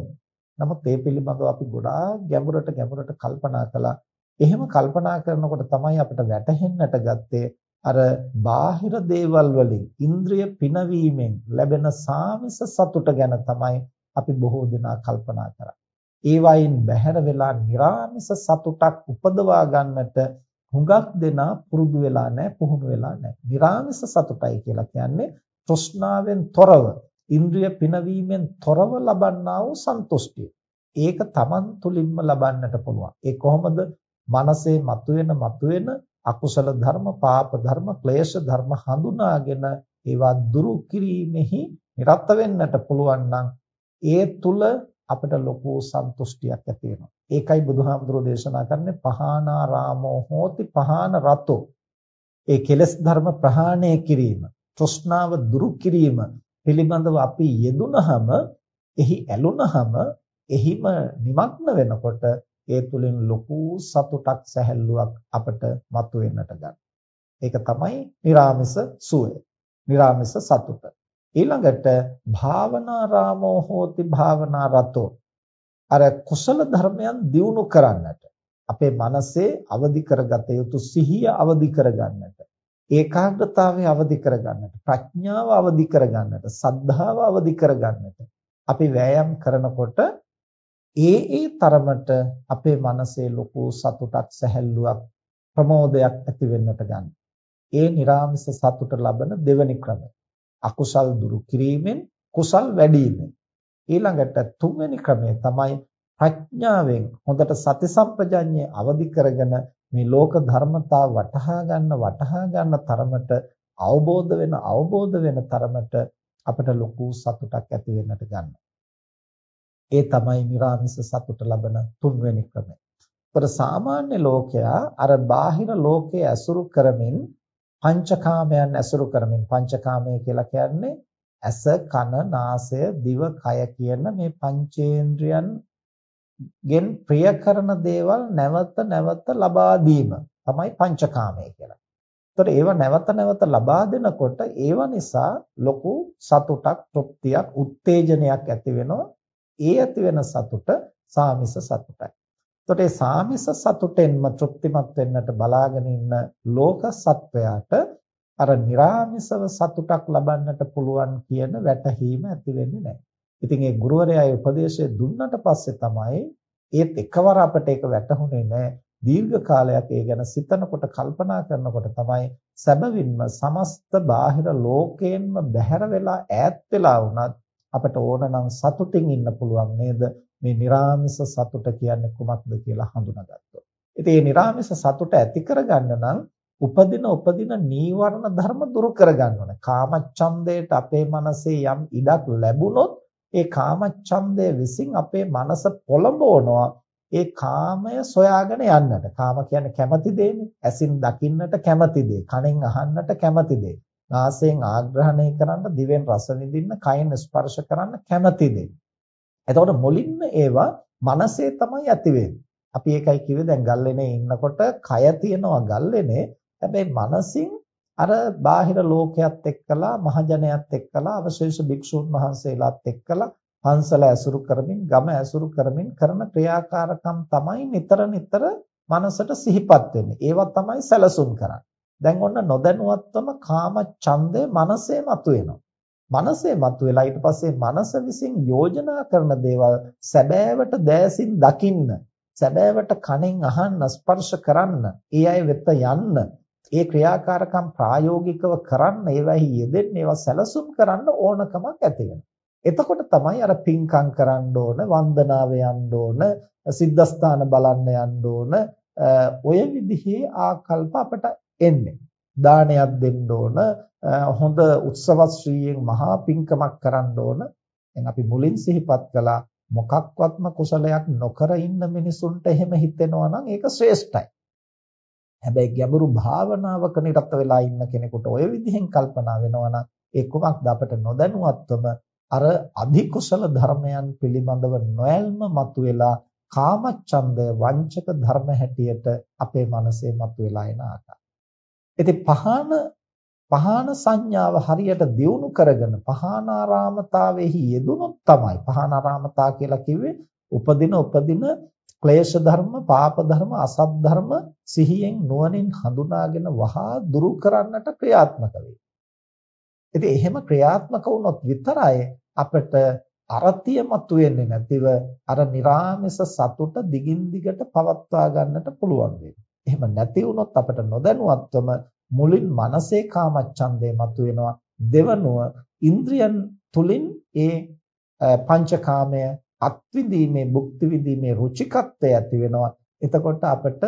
නමුත් ඒ පිළිබඳව අපි ගොඩාක් ගැඹුරට ගැඹුරට කල්පනා කළා. එහෙම කල්පනා කරනකොට තමයි අපිට වැටහෙන්නට ගත්තේ අර බාහිර දේවල් වලින් ඉන්ද්‍රිය පිනවීමෙන් ලැබෙන සාමස සතුට ගැන තමයි අපි බොහෝ දෙනා කල්පනා කරන්නේ. ඒ වයින් බැහැර වෙලා निराமிස සතුටක් උපදවා ගන්නට හුඟක් දෙනා පුරුදු වෙලා නැහැ, පුහුණු වෙලා නැහැ. निराமிස සතුටයි කියලා කියන්නේ තෘෂ්ණාවෙන් තොරව ඉන්ද්‍රිය පිනවීමෙන් තොරව ලබන්නා වූ සන්තුෂ්ටිය. ඒක Taman තුලින්ම ලබන්නට පුළුවන්. ඒ කොහොමද? මනසේ මතුවෙන මතුවෙන අකුසල ධර්ම, පාප ධර්ම, ක්ලේශ ධර්ම හඳුනාගෙන ඒවා දුරු කිරීමෙහි නිරත වෙන්නට පුළුවන් නම් ඒ තුල අපිට ලොකු සන්තුෂ්ටියක් ඇති වෙනවා. ඒකයි බුදුහාමුදුරෝ දේශනා කරන්නේ පහානාරාමෝ හෝති පහාන රතෝ. ඒ කෙලස් ධර්ම ප්‍රහාණය කිරීම, තෘෂ්ණාව දුරු කිරීම පිළිබඳව අපි යෙදුනහම එහි ඇලුනහම එහිම නිමග්න වෙනකොට ඒ තුලින් ලොකු සතුටක් සැහැල්ලුවක් අපට මතුවෙන්නට ගන්න. ඒක තමයි निराமிස සුවය. निराமிස සතුට. ඊළඟට භාවනා රාමෝ හෝති භාවනා රතෝ. අර කුසල ධර්මයන් දියුණු කරන්නට අපේ මනසේ අවදි කරගත යුතු සිහිය අවදි කරගන්නට ඒකාග්‍රතාවය අවදි කරගන්නට ප්‍රඥාව අවදි කරගන්නට සද්ධාව අවදි කරගන්නට අපි වෑයම් කරනකොට ඒ ඒ තරමට අපේ මනසේ ලොකු සතුටක් සැහැල්ලුවක් ප්‍රමෝදයක් ඇති වෙන්නට ගන්න. ඒ නිර්ාමස සතුට ලබන දෙවනි ක්‍රමය. අකුසල් දුරු කිරීමෙන් කුසල් වැඩි ඊළඟට තුන්වෙනි ක්‍රමය තමයි ප්‍රඥාවෙන් හොඳට සති සම්පජඤ්ඤය අවදි කරගෙන මේ ලෝක ධර්මතා වටහා ගන්න වටහා ගන්න තරමට අවබෝධ වෙන අවබෝධ වෙන තරමට අපිට ලොකු සතුටක් ඇති වෙන්නට ගන්නවා. ඒ තමයි නිර්ආමිස සතුට ලබන තුන්වෙනි ක්‍රමය. ඒතර සාමාන්‍ය ලෝකයා අර බාහිර ලෝකයේ ඇසුරු කරමින් පංචකාමයන් ඇසුරු කරමින් පංචකාමය කියලා කියන්නේ ඇස කන නාසය දිව කය කියන මේ පංචේන්ද්‍රයන් ගෙන් ප්‍රිය කරන දේවල් නැවත නැවත ලබා දීම තමයි පංචකාමය කියලා. ඒතර ඒව නැවත නැවත ලබා දෙනකොට ඒව නිසා ලොකු සතුටක්, තෘප්තියක්, උත්තේජනයක් ඇති වෙනවා. ඒ ඇති වෙන සතුට සාමිස සතුටයි. එතකොට ඒ සාමිස සතුටෙන්ම තෘප්තිමත් වෙන්නට බලාගෙන ඉන්න ලෝක සත්වයාට අර निराமிසව සතුටක් ලබන්නට පුළුවන් කියන වැටහීම ඇති වෙන්නේ නැහැ. ඉතින් ඒ ගුරුවරයා ඒ උපදේශය දුන්නට පස්සේ තමයි ඒත් එකවර අපට ඒක වැටහුනේ නැහැ. දීර්ඝ කාලයක් ඒ ගැන සිතනකොට කල්පනා කරනකොට තමයි සැබවින්ම සමස්ත බාහිර ලෝකයෙන්ම බැහැර වෙලා ඈත් වෙලා වුණත් අපට ඕනනම් සතුටින් ඉන්න පුළුවන් නේද? මේ निराமிස සතුට කියන්නේ කුමක්ද කියලා හඳුනාගත්තොත්. ඉතින් මේ निराமிස සතුට ඇති කරගන්න නම් උපදින උපදින නීවරණ ධර්ම දුරු කරගන්න ඕනේ. කාමච්ඡන්දයට අපේ මනසේ යම් ඉඩක් ලැබුණොත් ඒ කාමච්ඡන්දය විසින් අපේ මනස පොළඹවනවා ඒ කාමය සොයාගෙන යන්නට. කාම කියන්නේ කැමති දෙන්නේ. ඇසින් දකින්නට කැමති දේ, කනෙන් අහන්නට කැමති දේ. නාසයෙන් ආග්‍රහණය කරන්න, දිවෙන් රස විඳින්න, කයෙන් ස්පර්ශ කරන්න කැමති දේ. එතකොට මුලින්ම ඒවා මනසේ තමයි ඇති අපි ඒකයි කිව්වේ දැන් ගල්ලෙනේ ඉන්නකොට කය තියනවා ගල්ලෙනේ. හැබැයි මනසින් අර බාහිර ලෝකයක් එක්කලා මහජනයත් එක්කලා අවශේෂ භික්ෂුන් වහන්සේලාත් එක්කලා පන්සල ඇසුරු කරමින් ගම ඇසුරු කරමින් කරන ක්‍රියාකාරකම් තමයි නිතර නිතර මනසට සිහිපත් වෙන්නේ. ඒවා තමයි සැලසුම් කරන්නේ. දැන් ඔන්න නොදැනුවත්වම කාම ඡන්දය මනසේ මතුවෙනවා. මනසේ මතුවලා ඊට පස්සේ මනස විසින් යෝජනා කරන දේවල් සැබෑවට දැසින් දකින්න, සැබෑවට කනෙන් අහන්න, ස්පර්ශ කරන්න, ඒ අය වෙත යන්න, ඒ ක්‍රියාකාරකම් ප්‍රායෝගිකව කරන්න, ඒවයි යෙදෙන්න, ඒවා සැලසුම් කරන්න ඕනකමක් ඇති එතකොට තමයි අර පින්කම් කරන්න ඕන, වන්දනාව යන්න ඕන, සිද්ධාස්ථාන බලන්න යන්න ඕන, ඔය විදිහේ ආකල්ප අපට එන්නේ. දානයක් දෙන්න ඕන, හොඳ උත්සවශ්‍රීයෙන් මහා පිංකමක් කරන්න ඕන. දැන් අපි මුලින් සිහිපත් කළා මොකක්වත්ම කුසලයක් නොකර ඉන්න මිනිසුන්ට එහෙම හිතෙනවා නම් ඒක ශ්‍රේෂ්ඨයි. හැබැයි ගැඹුරු භාවනාවක නිරත වෙලා ඉන්න කෙනෙකුට ওই විදිහෙන් කල්පනා වෙනවා නම් ඒ කුමක්ද අපට නොදැනුවත්වම අර අධි කුසල ධර්මයන් පිළිබඳව නොයල්ම මතුවෙලා කාමච්ඡන්දය වංචක ධර්ම හැටියට අපේ මනසේ මතුවලා එන ආකාරය. ඉතින් පහන පහන සංඥාව හරියට දියුණු කරගෙන පහනාරාමතාවෙහි යෙදුනොත් තමයි පහනාරාමතා කියලා කිව්වේ උපදින උපදින ක්ලේශ ධර්ම, පාප ධර්ම, අසත් ධර්ම සිහියෙන් නුවණින් හඳුනාගෙන වහා දුරු කරන්නට ක්‍රියාත්මක වේ. ඉතින් එහෙම ක්‍රියාත්මක වුණොත් විතරයි අපිට අරතිය මතුවෙන්නේ නැතිව අර निराமிස සතුට දිගින් දිගට පවත්වා ගන්නට පුළුවන් වෙන්නේ. එහෙම නැති වුණොත් අපිට නොදැනුවත්වම මුලින් මනසේ කාමච්ඡන්දේ මතුවෙනවා. දෙවනුව ඉන්ද්‍රියන් තුලින් ඒ පංචකාමය අත්විඳීමේ භුක්ති විඳීමේ රුචිකත්වය ඇති වෙනවා එතකොට අපිට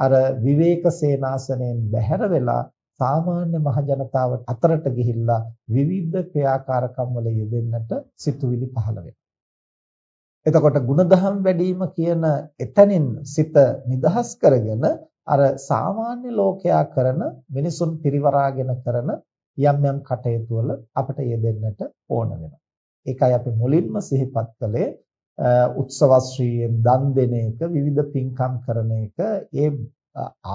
අර විවේක සේනාසනයෙන් බැහැර වෙලා සාමාන්‍ය මහ ජනතාවට අතරට ගිහිල්ලා විවිධ ක්‍රියාකාරකම් වල යෙදෙන්නට සිතුවිලි පහළ වෙනවා. එතකොට ಗುಣධම් වැඩිම කියන එතනින් සිත නිදහස් කරගෙන අර සාමාන්‍ය ලෝකයා කරන මිනිසුන් පිරිවරාගෙන කරන යම් යම් කටයුතු වල අපිට යෙදෙන්නට ඕන වෙනවා. ඒකයි අපි මුලින්ම සිහිපත් කළේ උත්සවශ්‍රීයෙන් දන් දෙන එක විවිධ පින්කම් කරන එක ඒ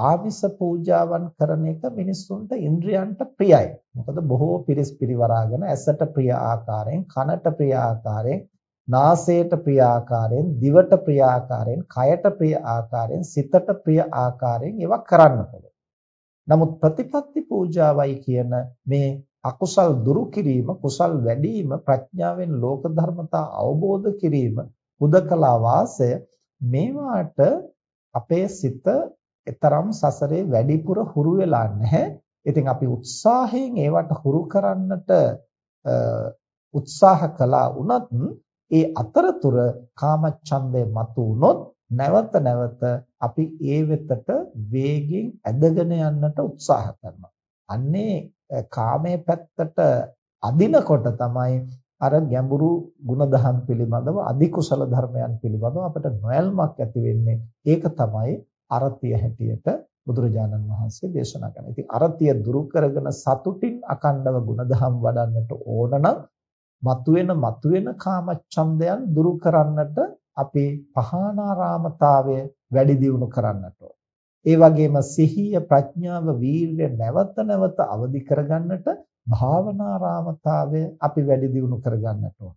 ආමිස පූජාවන් කරන එක මිනිස්සුන්ට ඉන්ද්‍රයන්ට ප්‍රියයි. මොකද බොහෝ පිරිස් පිරිවරාගෙන ඇසට ප්‍රිය ආකාරයෙන් කනට ප්‍රිය ආකාරයෙන් නාසයට ප්‍රිය ආකාරයෙන් දිවට ප්‍රිය ආකාරයෙන් කයට ප්‍රිය ආකාරයෙන් සිතට ප්‍රිය ආකාරයෙන් ඒවා කරන්න පුළුවන්. නමුත් ප්‍රතිපත්ති පූජාවයි කියන මේ අකුසල් දුරු කිරීම කුසල් වැඩිම ප්‍රඥාවෙන් ලෝක ධර්මතා අවබෝධ කිරීම හුදකලා වාසය මේවාට අපේ සිත තරම් සසරේ වැඩිපුර හුරු වෙලා නැහැ. ඉතින් අපි උත්සාහයෙන් ඒවට හුරු කරන්නට උත්සාහ කළා වුණත් ඒ අතරතුර කාමච්ඡන්දය මතු වුණොත් නැවත නැවත අපි ඒ වෙතට වේගෙන් ඇදගෙන යන්නට උත්සාහ කරනවා. අන්නේ කාමයේ පැත්තට අදිනකොට තමයි අර ගැඹුරු ಗುಣධම් පිළිබඳව අධි කුසල ධර්මයන් පිළිබඳව අපට නොයල්මක් ඇති වෙන්නේ. ඒක තමයි අරතිය හැටියට බුදුරජාණන් වහන්සේ දේශනා කරන්නේ. ඉතින් අරතිය දුරු කරගෙන සතුටින් අකණ්ඩව ಗುಣධම් වඩන්නට ඕන නම් මතුවෙන මතුවෙන කාමච්ඡන්දයන් දුරු කරන්නට අපේ පහානාරාමතාවය වැඩි දියුණු කරන්නට ඕන. ඒ වගේම සිහිය ප්‍රඥාව වීර්ය නැවත නැවත අවදි කරගන්නට භාවනාරාමතාවය අපි වැඩි දියුණු කරගන්නට ඕන.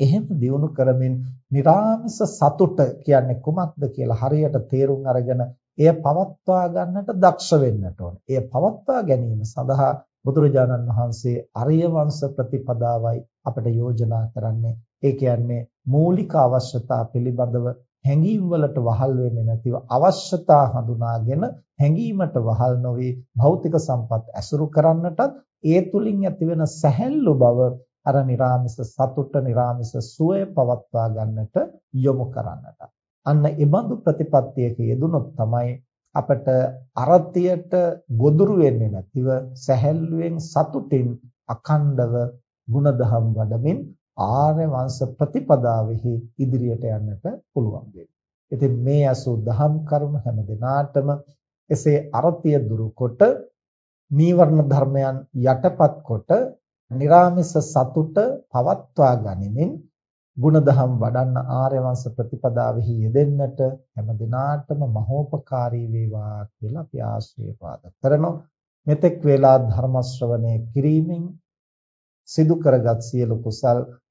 එහෙම දියුණු කරමින් निराමස සතුට කියන්නේ කුමක්ද කියලා හරියට තේරුම් අරගෙන එය පවත්වා ගන්නට දක්ෂ වෙන්නට ඕන. එය පවත්වා ගැනීම සඳහා බුදුරජාණන් වහන්සේ අරිය වංශ ප්‍රතිපදාවයි අපට යෝජනා කරන්නේ. ඒ කියන්නේ මූලික අවශ්‍යතා පිළිබඳව හැඟීම් වලට වහල් වෙන්නේ නැතිව අවශ්‍යතා හඳුනාගෙන හැඟීමට වහල් නොවේ භෞතික සම්පත් ඇසුරු කරන්නටත් ඒ තුලින් ඇතිවෙන සැහැල්ලු බව අර निराமிස සතුට निराமிස සුවය පවත්වා ගන්නට යොමු කරන්නට. අන්න ඒ බඳු ප්‍රතිපත්තියක යෙදුනොත් තමයි අපට අරතියට ගොදුරු වෙන්නේ නැතිව සැහැල්ලුවෙන් සතුටින් අඛණ්ඩව ಗುಣධම් වඩමින් ආර්ය වංශ ප්‍රතිපදාවෙහි ඉදිරියට යන්නට පුළුවන් ඉතින් මේ අසු දහම් කරුණු හැම දිනාටම එසේ අර්ථිය දුරුකොට නීවරණ ධර්මයන් යටපත් කොට निराமிස සතුට පවත්වා ගනිමින් ගුණධම් වඩන්න ආර්ය වංශ ප්‍රතිපදාවෙහි යෙදෙන්නට හැම දිනාටම මහෝපකාරී වේවා කියලා අපි ආශිර්වාද කරනවා. මෙතෙක් වේලා ධර්ම ශ්‍රවණය කිරීමෙන් සිදු කරගත් සියලු කුසල්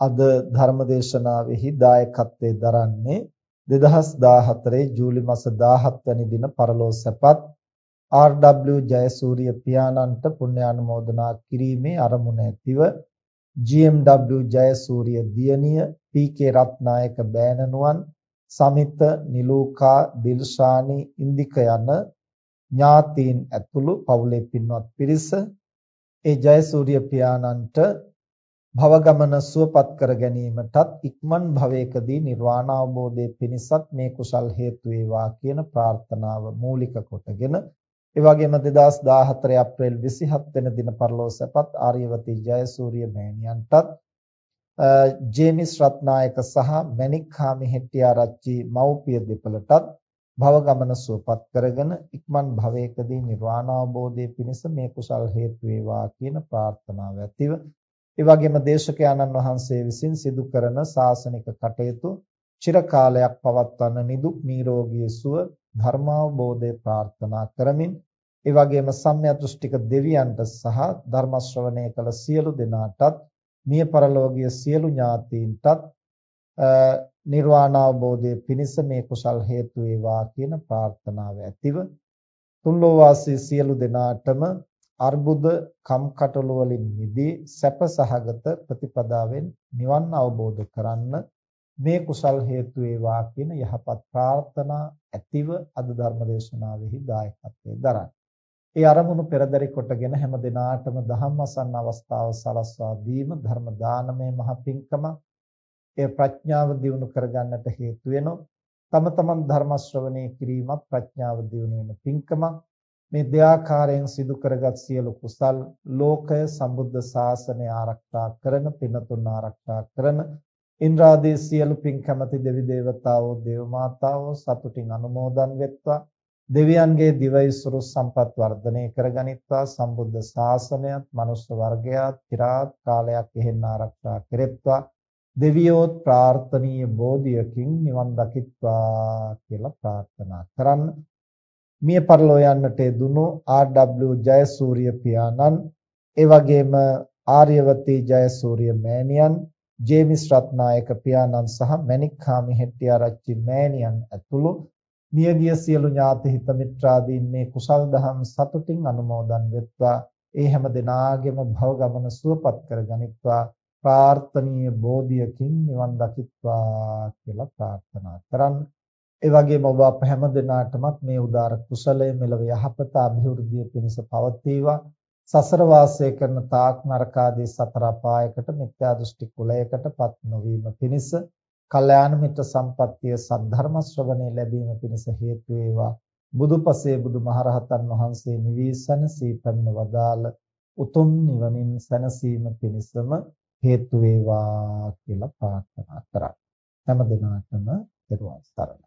අද ධර්මදේශනාවෙහි දායකත්වයේ දරන්නේ 2014 ජූලි මාස 17 වැනි දින පරලෝ සැපත් ආර්.ඩබ්ලිව් ජයසූරිය පියාණන්ට පුණ්‍යානුමෝදනා කිරීමේ අරමුණ ඇතිව ජී.එම්.ඩබ්ලිව් ජයසූරිය දියණිය පී.කේ රත්නායක බෑණනුවන් සමිත නිලූකා දිල්ෂානි ඉන්දික යන ඥාතීන් ඇතුළු පවුලේ පින්වත් පිරිස ඒ ජයසූරිය පියාණන්ට භව ගමන සුවපත් කර ගැනීමටත් ඉක්මන් භවයකදී නිර්වාණ අවබෝධයේ පිණිසත් මේ කුසල් හේතු වේවා කියන ප්‍රාර්ථනාව මූලික කොටගෙන ඒ වගේම 2014 අප්‍රේල් 27 වෙනි දින පරලෝසපත් ආර්යවතී ජයසූරිය මෑණියන්ටත් ජේමිස් රත්නායක සහ මණික් හාමි හෙට්ටිආරච්චි මව්පිය දෙපළටත් භව ගමන සුවපත් කරගෙන ඉක්මන් භවයකදී නිර්වාණ අවබෝධයේ පිණිස මේ කුසල් හේතු වේවා කියන ප්‍රාර්ථනාව ඇතිව ඒ වගේම දේශකයන්න් වහන්සේ විසින් සිදු කරන සාසනික කටයුතු චිර කාලයක් පවත්වන නිදුක් නිරෝගී සුව ධර්මාවබෝධය ප්‍රාර්ථනා කරමින් ඒ වගේම සම්‍යක් දෘෂ්ටික දෙවියන්ට සහ ධර්ම ශ්‍රවණය කළ සියලු දෙනාටත් මිය පරලෝකීය සියලු ඥාතීන්ටත් නිර්වාණ අවබෝධයේ පිණිස මේ කුසල් හේතු වේවා කියන ප්‍රාර්ථනාව ඇතිව තුන්ලෝ වාසී සියලු දෙනාටම අර්බුද කම්කටොළු වලින් මිදී සැප සහගත ප්‍රතිපදාවෙන් නිවන් අවබෝධ කරන්න මේ කුසල් හේතු වේවා කියන යහපත් ප්‍රාර්ථනා ඇතිව අද ධර්ම දේශනාවෙහි දායකත්වයෙන් දරන්නේ. ඒ අරමුණු පෙරදරි කොටගෙන හැම දිනාටම ධම්මසන්න අවස්ථාව සලස්වා දීම ධර්ම දානමය මහ පිංකමක් එය ප්‍රඥාව දියුණු කරගන්නට හේතු වෙනවා. තම තමන් ධර්ම ශ්‍රවණය කිරීමත් ප්‍රඥාව දියුණු වෙන පින්කමක්. මේ දෙආකාරයෙන් සිදු කරගත් සියලු කුසල් ලෝකය සම්බුද්ධ ශාසනය ආරක්ෂා කරන පිනතුන් ආරක්ෂා කරන ඉන්ද්‍රාදී සියලු පින් කැමති දෙවි දේවතාවෝ දේව මාතාවෝ සතුටින් අනුමෝදන් වෙත්වා. දෙවියන්ගේ දිවයිසුරු සම්පත් වර්ධනය කරගනිත්වා. සම්බුද්ධ ශාසනයත් මනුෂ්‍ය වර්ගයාත් চিරාත් කාලයක් එහෙන් ආරක්ෂා කෙරෙත්වා. දෙවියෝත් ප්‍රාර්ථනීය බෝධියකින් නිවන් දකිත්වා කියලා ප්‍රාර්ථනා කරන්න. මිය පරලෝ යන්නට දුණු ආර්.ඩබ්ලිව් ජයසූරිය පියාණන් ඒ වගේම ආර්යවතී ජයසූරිය මෑණියන් ජේමිස් රත්නායක පියාණන් සහ මණික්කාමි හෙට්ටිආරච්චි මෑණියන් ඇතුළු මියගිය සියලු ඥාති හිත මිත්‍රාදීන් මේ කුසල් දහම් සතුටින් අනුමෝදන් වෙත්වා ඒ හැම දිනාගෙම භව ගමන සුවපත් කර ගනිත්වා ප්‍රාර්ථනීය බෝධියකින් නිවන් දකිත්වා කියලා ප්‍රාර්ථනා කරන්න. ඒ වගේම ඔබ අප හැම දිනාටමත් මේ උදාර කුසලය මෙලව යහපත અભිවෘද්ධිය පිණිස පවතිවා. සසර වාසය කරන තාක් නරකාදී සතර අපායකට මිත්‍යා දෘෂ්ටි කුලයකටපත් නොවීම පිණිස කල්යාණ මිත්‍ර සම්පත්තිය සද්ධර්ම ශ්‍රවණේ ලැබීම පිණිස හේතු වේවා. බුදුපසේ බුදුමහරහතන් වහන්සේ නිවීසන සීපමින වදාළ උතුම් නිවනින් සැනසීම පිණිසම හේතු වේවා කියලා ප්‍රාර්ථනා කරා. හැම දිනකටම පෙරවන් සරණයි.